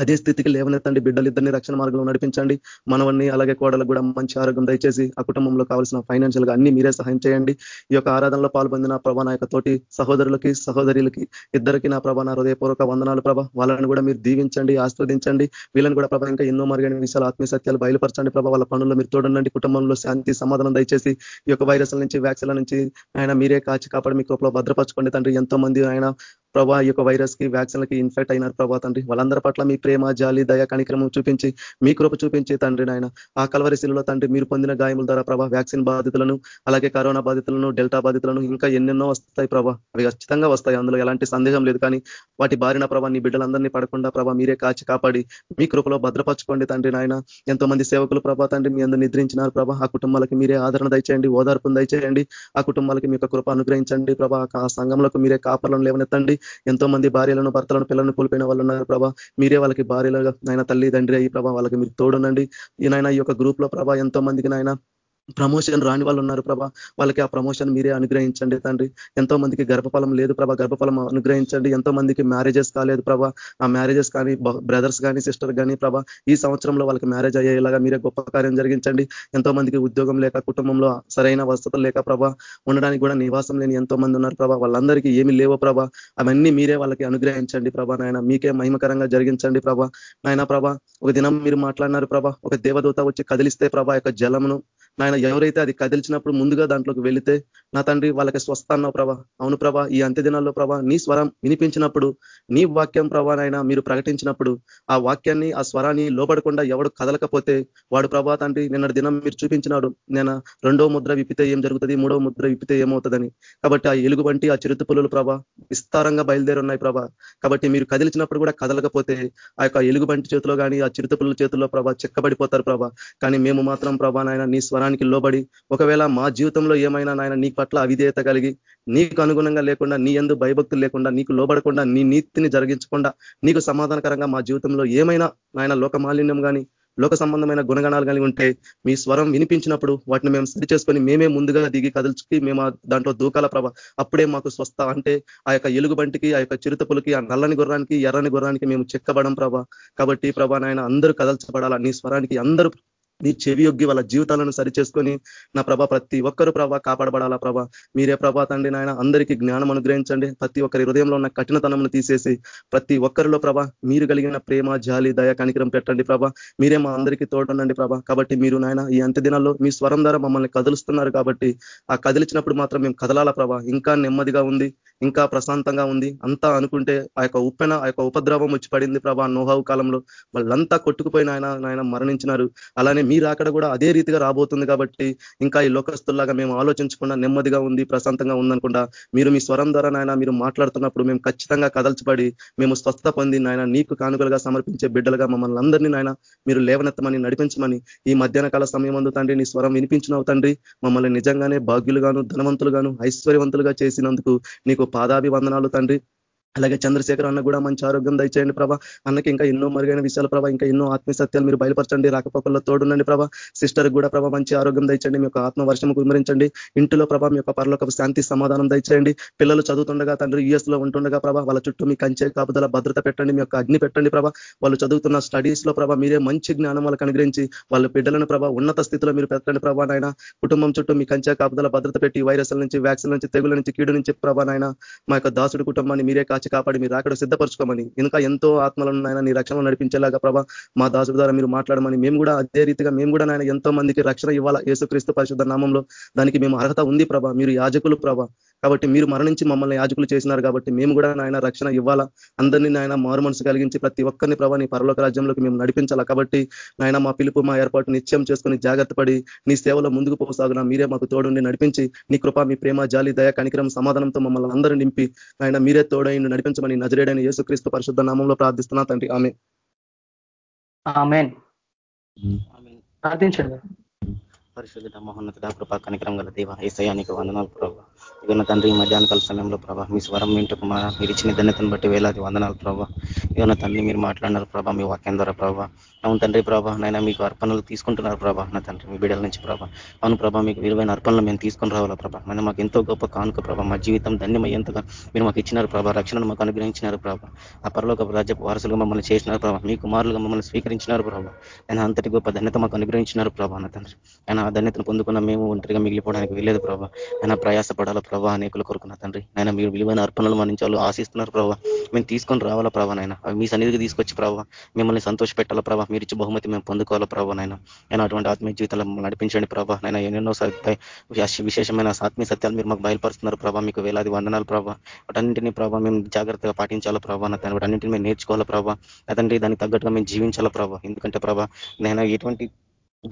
అదే స్థితికి లేవనెత్తండి. బిడ్డలు ఇద్దరిని రక్షణ మార్గంలో నడిపించండి. మనవన్ని అలాగే కోడలకు కూడా మంచి ఆరోగ్యం దయచేసి ఆ కుటుంబంలో కావాల్సిన ఫైనాన్షియల్గా అన్ని మీరే సహాయం చేయండి. ఈ యొక్క ఆరాధనలో పాల్పొందిన ప్రభా నా యొక్క తోటి సహోదరులకి సహోదరులకి ఇద్దరికి నా ప్రభా నా హృదయపూర్వక వందనాలు ప్రభా. వాళ్ళని కూడా మీరు దీవించండి ఆస్వాదించండి వీళ్ళని కూడా ప్రభా ఇంకా ఎన్నో మరుగైన విషయాలు ఆత్మీయ సత్యాలు బయలుపరచండి ప్రభా. వాళ్ళ పనుల్లో మీరు తోడండి కుటుంబంలో శాంతి సమాధానం దయచేసి ఈ యొక్క వైరస్ల నుంచి వ్యాక్సిన్ల నుంచి ఆయన మీరే కాచి కాపాడి మీ కోపలో భద్రపరచుకోండి తండ్రి. ఎంతో మంది ఆయన ప్రభా ఈ యొక్క వైరస్కి వ్యాక్సిన్లకి ఇన్ఫెక్ట్ అయినారు ప్రభా తండ్రి. వాళ్ళందరి పట్ల మీ ప్రేమ జాలి దయ కనిక్రమం చూపించి మీ కృప చూపించి తండ్రి నాయన. ఆ కలవరిశిలో తండ్రి మీరు పొందిన గాయముల ద్వారా ప్రభా వ్యాక్సిన్ బాధితులను అలాగే కరోనా బాధితులను డెల్టా బాధితులను ఇంకా ఎన్నెన్నో వస్తాయి ప్రభా. అవి ఖచ్చితంగా వస్తాయి. అందులో ఎలాంటి సందేహం లేదు కానీ వాటి బారిన ప్రభా నీ బిడ్డలందరినీ పడకుండా ప్రభా మీరే కాచి కాపాడి మీ కృపలో భద్రపరచుకోండి తండ్రి నాయన. ఎంతో మంది సేవకులు ప్రభా తండ్రి మీ అందరు నిద్రించినారు ప్రభా. ఆ కుటుంబాలకి మీరే ఆదరణ దయచేయండి ఓదార్పును దయచేయండి. ఆ కుటుంబాలకి మీ యొక్క కృప అనుగ్రహించండి ప్రభా. ఆ సంఘంలోకి మీరే కాపర్లను లేవనెత్తండి. ఎంతో మంది భార్యలను భర్తలను పిల్లలను కోల్పోయిన వాళ్ళు ఉన్నారు ప్రభా. మీరే వాళ్ళకి భార్యలుగా నాయన తల్లి తండ్రి అయ్యి ప్రభా వాళ్ళకి మీరు తోడునండి ఈ నాయన ఈ యొక్క గ్రూప్లో ప్రభా ఎంతో మందికి నాయన ప్రమోషన్ రాని వాళ్ళు ఉన్నారు ప్రభా. వాళ్ళకి ఆ ప్రమోషన్ మీరే అనుగ్రహించండి తండ్రి. ఎంతో మందికి గర్భఫలం లేదు ప్రభా. గర్భఫలం అనుగ్రహించండి. ఎంతో మందికి మ్యారేజెస్ కాలేదు ప్రభా. ఆ మ్యారేజెస్ కానీ బ్రదర్స్ కానీ సిస్టర్ కానీ ప్రభా ఈ సంవత్సరంలో వాళ్ళకి మ్యారేజ్ అయ్యేలాగా మీరే గొప్ప కార్యం జరిగించండి. ఎంతో మందికి ఉద్యోగం లేక కుటుంబంలో సరైన వసతులు లేక ప్రభా ఉండడానికి కూడా నివాసం లేని ఎంతో మంది ఉన్నారు ప్రభా. వాళ్ళందరికీ ఏమి లేవో ప్రభా. అవన్నీ మీరే వాళ్ళకి అనుగ్రహించండి ప్రభా నాయన. మీకే మహిమకరంగా జరిగించండి ప్రభా. నాయన ప్రభా ఒక దినం మీరు మాట్లాడినారు ప్రభా. ఒక దేవదూత వచ్చి కదిలిస్తే ప్రభా యొక్క జలమును నాయన ఎవరైతే అది కదిలిచినప్పుడు ముందుగా దాంట్లోకి వెళితే నా తండ్రి వాళ్ళకి స్వస్థ అన్నావు ప్రభా అవును ప్రభా ఈ అంత్య దినాల్లో ప్రభా నీ స్వరం వినిపించినప్పుడు నీ వాక్యం ప్రభా నాయన మీరు ప్రకటించినప్పుడు ఆ వాక్యాన్ని ఆ స్వరాన్ని లోపడకుండా ఎవడు కదలకపోతే వాడు ప్రభా తండ్రి నిన్నటి దినం మీరు చూపించినాడు నేను రెండో ముద్ర విప్పితే ఏం జరుగుతుంది మూడో ముద్ర విప్పితే ఏమవుతుందని. కాబట్టి ఆ ఎలుగు వంటి ఆ చిరుత పులులు ప్రభా విస్తారంగా బయలుదేరున్నాయి ప్రభా. కాబట్టి మీరు కదిలిచినప్పుడు కూడా కదలకపోతే ఆ యొక్క ఎలుగుబంటి చేతిలో కానీ ఆ చిరుత పుల్ల చేతుల్లో ప్రభా చెక్కబడిపోతారు ప్రభా. కానీ మేము మాత్రం ప్రభా నాయన నీ స్వరం స్వరానికి లోబడి ఒకవేళ మా జీవితంలో ఏమైనా నాయన నీ పట్ల అవిధేయత కలిగి నీకు అనుగుణంగా లేకుండా నీ ఎందు భయభక్తులు లేకుండా నీకు లోబడకుండా నీ నీతిని జరిగించకుండా నీకు సమాధానకరంగా మా జీవితంలో ఏమైనా నాయన లోక మాలిన్యం కానీ లోక సంబంధమైన గుణగణాలు కలిగి ఉంటే మీ స్వరం వినిపించినప్పుడు వాటిని మేము సరి చేసుకొని మేమే ముందుగా దిగి కదల్చుకి మేము దాంట్లో దూకాల ప్రభ అప్పుడే మాకు స్వస్థ అంటే ఆ యొక్క ఎలుగుబంటికి ఆ యొక్క చిరుతపులకి ఆ నల్లని గుర్రానికి ఎర్రని గుర్రానికి మేము చెక్కబడం ప్రభ. కాబట్టి ప్రభా నాయన అందరూ కదల్చబడాలా నీ స్వరానికి అందరూ నీ చెవి యొగ్గి వాళ్ళ జీవితాలను సరి చేసుకొని నా ప్రభా ప్రతి ఒక్కరు ప్రభా కాపాడబడాలా ప్రభా. మీరే ప్రభా తండ్రి నాయన అందరికీ జ్ఞానం అనుగ్రహించండి. ప్రతి ఒక్కరి హృదయంలో ఉన్న కఠినతనమును తీసేసి ప్రతి ఒక్కరిలో ప్రభా మీరు కలిగిన ప్రేమ జాలి దయ కనికరం పెట్టండి ప్రభా. మీరే మా అందరికీ తోడుండండి ప్రభా. కాబట్టి మీరు నాయన ఈ అంత్య దినాల్లో మీ స్వరం ద్వారా మమ్మల్ని కదులుస్తున్నారు కాబట్టి ఆ కదిలిచినప్పుడు మాత్రం మేము కదలాల ప్రభా. ఇంకా నెమ్మదిగా ఉంది ఇంకా ప్రశాంతంగా ఉంది. అంతా అనుకుంటే ఆ యొక్క ఉప్పెన ఆ యొక్క ఉపద్రవం వచ్చి పడింది ప్రభా నోహావు కాలంలో. వాళ్ళంతా కొట్టుకుపోయిన ఆయన ఆయన మరణించినారు. అలానే మీరు అక్కడ కూడా అదే రీతిగా రాబోతుంది కాబట్టి ఇంకా ఈ లోకస్తుల్లాగా మేము ఆలోచించకుండా నెమ్మదిగా ఉంది ప్రశాంతంగా ఉందనుకుండా మీరు మీ స్వరం ద్వారా నాయన మీరు మాట్లాడుతున్నప్పుడు మేము ఖచ్చితంగా కదల్చబడి మేము స్వస్థత పొంది నాయన నీకు కానుకలుగా సమర్పించే బిడ్డలుగా మమ్మల్ని అందరినీ నాయన మీరు లేవనెత్తమని నడిపించమని ఈ మధ్యాహ్న కాల సమయం అందు తండ్రి నీ స్వరం వినిపించినవు తండ్రి. మమ్మల్ని నిజంగానే భాగ్యులుగాను ధనవంతులుగాను ఐశ్వర్యవంతులుగా చేసినందుకు నీకు పాదాభివందనాలు తండ్రి. అలాగే చంద్రశేఖర్ అన్న కూడా మంచి ఆరోగ్యం దయచేయండి ప్రభా. అన్నకి ఇంకా ఎన్నో మరుగైన విషయాలు ప్రభా. ఇంకా ఎన్నో ఆత్మీయ సత్యాలు మీరు బయలుపరచండి రాకపోకల్లో తోడుండండి ప్రభా. సిస్టర్ కూడా ప్రభా మంచి ఆరోగ్యం దయచండి మీ యొక్క ఆత్మ వర్షం కుమరించండి ఇంటిలో ప్రభా మీ యొక్క పరలోక శాంతి సమాధానం దయచేయండి. పిల్లలు చదువుతుండగా తండ్రి యుఎస్లో ఉంటుండగా ప్రభా వాళ్ళ చుట్టూ మీ కంచే కాపుదల భద్రత పెట్టండి మీ యొక్క అగ్ని పెట్టండి ప్రభా. వాళ్ళు చదువుతున్న స్టడీస్లో ప్రభా మీరే మంచి జ్ఞానం వాళ్ళకి అనుగ్రహించి వాళ్ళ బిడ్డలను ప్రభా ఉన్నత స్థితిలో మీరు పెట్టండి ప్రభా నాయన. కుటుంబం చుట్టూ మీ కంచే కాపుదల భద్రత పెట్టి వైరస్ల నుంచి వ్యాక్సిన్ నుంచి తెగుల నుంచి కీడు నుంచి ప్రభా నాయన. మా యొక్క దాసుడు కుటుంబాన్ని మీరే కాచి కాపాడి మీరు అక్కడ సిద్ధపరచుకోమని. ఇంకా ఎంతో ఆత్మలను నాయన నీ రక్షణ నడిపించేలాగా ప్రభా మా దాసు ద్వారా మీరు మాట్లాడమని. మేము కూడా అదే రీతిగా మేము కూడా నాయన ఎంతో మందికి రక్షణ ఇవ్వాలా యేసుక్రీస్తు పరిశుద్ధ నామంలో. దానికి మేము అర్హత ఉంది ప్రభా మీరు యాజకులు ప్రభా. కాబట్టి మీరు మరణించి మమ్మల్ని యాజకులు చేసినారు కాబట్టి మేము కూడా నాయన రక్షణ ఇవ్వాలా. అందరినీ నాయన మారు మనసు కలిగించి ప్రతి ఒక్కరిని ప్రభా నీ పరలోక రాజ్యంలోకి మేము నడిపించాలా. కాబట్టి నాయన మా పిలుపు మా ఏర్పాటు నిత్యం చేసుకొని జాగ్రత్త పడి నీ సేవలో ముందుకు పోసాగునా మీరే మాకు తోడుండి నడిపించి నీ కృప మీ ప్రేమ జాలి దయ కనికరం సమాధానంతో మమ్మల్ని అందరూ నింపి ఆయన మీరే తోడైండు నడిపించమని నజరేడైన యేసుక్రీస్తు పరిశుద్ధ నామంలో ప్రార్థిస్తున్నా తండ్రి. ఆమె ఆమెన్. ప్రార్థించండి. పరిశుద్ధ మహోన్నతుడ కృపా కనికరం గల దేవ ఏసయానికి వందనాలు ప్రభావ ఇక తండ్రి ఈ మధ్యాహ్న కాల సమయంలో ప్రభా మీ స్వరం వింటకు మా మీరు ఇచ్చిన ధన్యతను బట్టి వేలాది వందనాలు ప్రభావ ఇక తండ్రి మీరు మాట్లాడినారు ప్రభా మీ వాక్యం ద్వారా ప్రభావ అవును తండ్రి ప్రభా నైనా మీకు అర్పణలు తీసుకుంటున్నారు ప్రభా నా తండ్రి మీ బిడ్డల నుంచి ప్రభా. అవును ప్రభా మీకు విలువైన అర్పణలు మేము తీసుకుని రావాలా ప్రభా. మన మాకు ఎంతో గొప్ప కానుక ప్రభా మా జీవితం ధన్యమయ్యేంతగా మీరు మాకు ఇచ్చినారు ప్రభా రక్షణను మాకు అనుగ్రహించినారు ప్రభా. ఆ పరలోక రాజ్యపు వారసులుగా మమ్మల్ని చేసినారు ప్రభా మీ కుమారులుగా మమ్మల్ని స్వీకరించినారు ప్రభా. ఆయన అంతటి గొప్ప ధన్యత మాకు అనుగ్రహించినారు ప్రభా నా తండ్రి. ఆయన ఆ ధన్యతను పొందుకున్న మేము ఒంటరిగా మిగిలిపోవడానికి వెళ్ళేది ప్రభా. ఆయన ప్రయాసపడాల ప్రభా అనేకుల కొరకున్న తండ్రి. ఆయన మీరు విలువైన అర్పణలు మన్నించాలి ఆశిస్తున్నారు ప్రభా. మేము తీసుకొని రావాలా ప్రభా నాయన. మీ సన్నిధికి తీసుకొచ్చి ప్రభావ మిమ్మల్ని సంతోష పెట్టాలా ప్రభావ మీరు ఇచ్చి బహుమతి మేము పొందుకోవాలా ప్రభావ నాయన. నేను అటువంటి ఆత్మీయ జీవితంలో నడిపించండి ప్రభా. నేను ఎన్నెన్నో విశేషమైన ఆత్మీయ సత్యాలు మీరు మాకు బయలుపరుస్తున్నారు ప్రభా. మీకు వేలాది వందనాలు ప్రభా. వాటన్నింటినీ ప్రభావ మేము జాగ్రత్తగా పాటించాలా ప్రభావ నా తండ్రి. వాటన్నింటినీ మేము నేర్చుకోవాలా ప్రభావ అతండి దానికి తగ్గట్టుగా మేము జీవించాలా ప్రభావ ఎందుకంటే ప్రభా నేను ఎటువంటి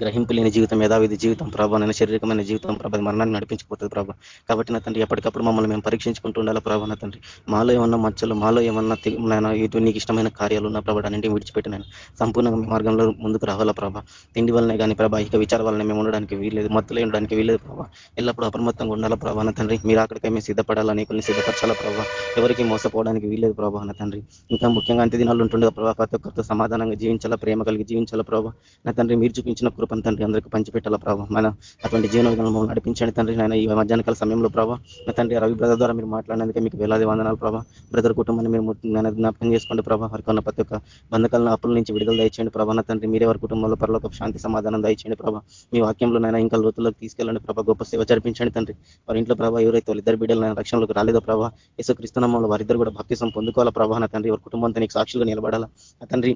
గ్రహింపు లేని జీవితం యథావిధి జీవితం ప్రభావ నేను శారీరకమైన జీవితం ప్రభా మరణాన్ని నడిపించిపోతుంది ప్రభా. కాబట్టి నా తండ్రి ఎప్పటికప్పుడు మమ్మల్ని మేము పరీక్షించుకుంటూ ఉండాలి ప్రభా నా తండ్రి? మాలో ఏమన్నా మచ్చలు మాలో ఏమన్నా నేను ఇటు నీకు ఇష్టమైన కార్యాలు ఉన్న ప్రభా అన్నింటి విడిచిపెట్టినాను సంపూర్ణంగా మీ మార్గంలో ముందుకు రావాలా ప్రభా? తిండి వల్లనే కానీ ప్రభా ఇక విచార వల్లనే మేము ఉండడానికి వీల్లేదు మత్తులు ఉండడానికి వీల్లేదు ప్రభా. ఎల్లప్పుడూ అప్రమత్తంగా ఉండాలా ప్రభా నా తండ్రి? మీరు అక్కడికే మేము సిద్ధపడాలా నీకుని సిద్ధపరచాలా ప్రభా? ఎవరికి మోసపోవడానికి వీల్లేదు ప్రభా నా తండ్రి. ఇంకా ముఖ్యంగా అంత్య దినాలు ఉంటుండగా ప్రభా ప్రతి ఒక్కరితో సమాధానంగా జీవించాలా ప్రేమ కలిగి జీవించాలా ప్రభా? నా తండ్రి మీరు చూపించిన కృపను తండ్రి అందరికీ పంచిపెట్టాల ప్రభావ మన అటువంటి జీవన విధానం నడిపించండి తండ్రి నేను ఈ మధ్యాహ్నకాల సమయంలో ప్రభావ నా తండ్రి రవి బ్రదర్ ద్వారా మీరు మాట్లాడినందుకే మీకు వేలాది వందనాలు ప్రభావ బ్రదర్ కుటుంబాన్ని మీరు నేను జ్ఞాపకం చేసుకోండి ప్రభావ వారికి ఉన్న ప్రతి ఒక్క బంధకాలను అప్పుల నుంచి విడుదల దయచేయండి ప్రభా. నా తండ్రి మీరే వారి కుటుంబంలో పరలోక శాంతి సమాధానం దయచేయండి ప్రభావ మీ వాక్యంలో నైనా ఇంకా లోతులకు తీసుకెళ్ళండి ప్రభా. గొప్ప సేవ జరిపించండి తండ్రి. వారి ఇంట్లో ప్రభావ ఎవరైతే ఇద్దరు బిడ్డలు రక్షణలోకి రాలేదో ప్రభావ యేసుక్రీస్తునామంలో వారిద్దరు కూడా భక్తిసం పొందుకోవాలా ప్రభావ నా తండ్రి వారి కుటుంబంతో నీకు సాక్షులుగా నిలబడాలా. తండ్రి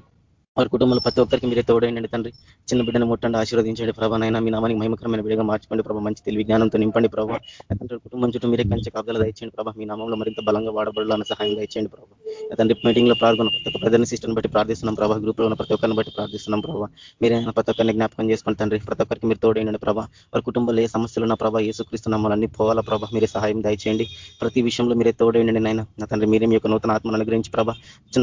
వారి కుటుంబంలో ప్రతి ఒక్కరికి మీరే తోడైండి తండ్రి. చిన్న బిడ్డను ముట్టండి ఆశీర్వదించండి ప్రభా నైనా మీ నామానికి మహిమకరమైన బిడ్డగా మార్చుకోండి ప్రభావ మంచి తెలివి జ్ఞానంతో నింపండి ప్రభావ తండ్రి కుటుంబం చుట్టూ మీరే కంచె కాపుదల దయచేయండి ప్రభా. మీ నామంలో మరింత బలంగా వాడబడాలని సహాయం దయచేయండి ప్రభావ తండ్రి మీటింగ్లో పాల్గొన్న ప్రతి ఒక్క ప్రధాన సిస్టమ్ బట్టి ప్రార్థిస్తున్నాం ప్రభావ గ్రూప్లో ఉన్న ప్రతి ఒక్కరిని బట్టి ప్రార్థిస్తున్నాం ప్రభావ మీరే ప్రతి ఒక్కరిని జ్ఞాపకం చేసుకోండి తండ్రి. ప్రతి ఒక్కరికి మీరు తోడైండి ప్రభా. వారి కుటుంబంలో ఏ సమస్యలు ఉన్న ప్రభావ ఏసుక్రీస్తున్నాం అన్ని పోవాలా ప్రభా. మీరే సహాయం దయచేయండి. ప్రతి విషయంలో మీరే తోడైండి నాయన. నా తండ్రి మీరే మీ యొక్క నూతన ఆత్మను అనుగ్రహించి ప్రభా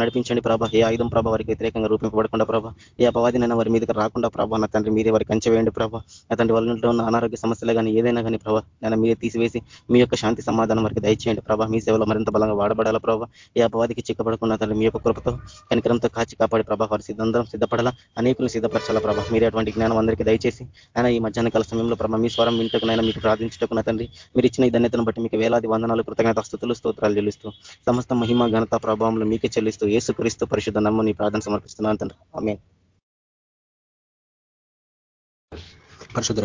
నడిపించండి ప్రభా. ఏ ఆయుధం ప్రభావ వారికి వ్యతిరేకంగా రూపం రూపింపబడకుండా ప్రభా. ఏ అపవాదినైనా వారి మీదకి రాకుండా ప్రభా నా తండ్రి మీరే వారికి కంచెవేయండి ప్రభా. నా తండ్రి వాళ్ళ ఉన్న అనారోగ్య సమస్యలు కానీ ఏదైనా కానీ ప్రభా నన్ను మీరే తీసివేసి మీ యొక్క శాంతి సమాధానం వారికి దయచేయండి ప్రభా. మీ సేవలో మరింత బలంగా వాడబడాలా ప్రభా. ఏ అపవాదికి చిక్కబడకుండా తండ్రి మీ యొక్క కృపతో కనికరంతో కాచి కాపాడి ప్రభా వారి సిద్ధందరం సిద్ధపడాలా అనేకులు సిద్ధపరచాలా ప్రభా. మీరే అటువంటి జ్ఞానం అందరికీ దయచేసి ఆయన ఈ మధ్యాహ్న కాల సమయంలో ప్రభా మీ స్వరం వింటకునైనా మీకు ప్రార్థించటకున్న తండ్రి మీరు ఇచ్చిన ఈ ధన్యతను బట్టి మీకు వేలాది వందనాలు కృతజ్ఞత స్థుతులు స్తోత్రాలు చెల్లిస్తూ సమస్త మహిమ ఘనత ప్రభావంలో మీకే చెల్లిస్తూ ఏసుక్రీస్తు పరిశుద్ధ నమ్మని ప్రార్థన సమర్పిస్తున్నాను తండ్రి ఆమె పరిశుద్ధ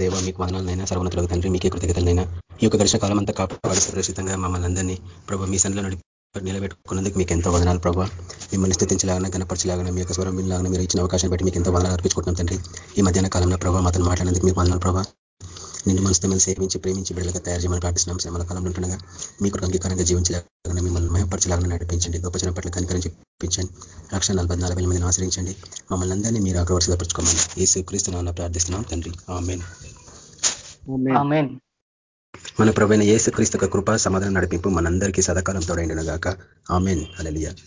దేవ మీకు వదనాలనైనా సర్వనతులకు తండ్రి మీకే కృతజ్ఞతలైనా ఈ యొక్క దర్శకాలం అంతా కాపాడు సురక్షితంగా మమ్మల్ని అందరినీ ప్రభావ మీ సన్నిలో నిలబెట్టుకున్నందుకు మీకు ఎంతో వదనాలు ప్రభావ మిమ్మల్ని స్థితించలాగా కనపరచలాగా మీ యొక్క స్వరం వినలాగా మీరు ఇచ్చిన అవకాశం బట్టి మీకు ఎంతో వదనాలు అర్పించుకుంటున్నాం తండ్రి. ఈ మధ్యాహ్న కాలంలో ప్రభావ మాత్రం మాట్లాడినందుకు మీకు వదనాలు ప్రభావ నిన్ను మనసుతో మేము సేవించి ప్రేమించి బిడ్డలుగా తయారు చేయమని ప్రార్థిస్తున్నాం. శ్రమల కాలంలో ఉంటుండగా మీకు అంగీకారంగా జీవించలేక మిమ్మల్ని మహపరచలాగా నడిపించండి. గొప్ప పట్ల కనికరం చెప్పించండి లక్ష నలభై నాలుగు వేల మందిని ఆశ్రయించండి. మమ్మల్ని అందరినీ మీరు ఆకవర్సగా పరుచుకోమని ఈ శ్రీక్రీస్తు ప్రార్థిస్తున్నాం. తండ్రి ఆమెన్. మన ప్రవైన ఏసు క్రీస్తు కృప సమాధానం నడిపింపు మనందరికీ సదాకాలం తోడైండిన గాక ఆమెన్. అలలియ అన్న.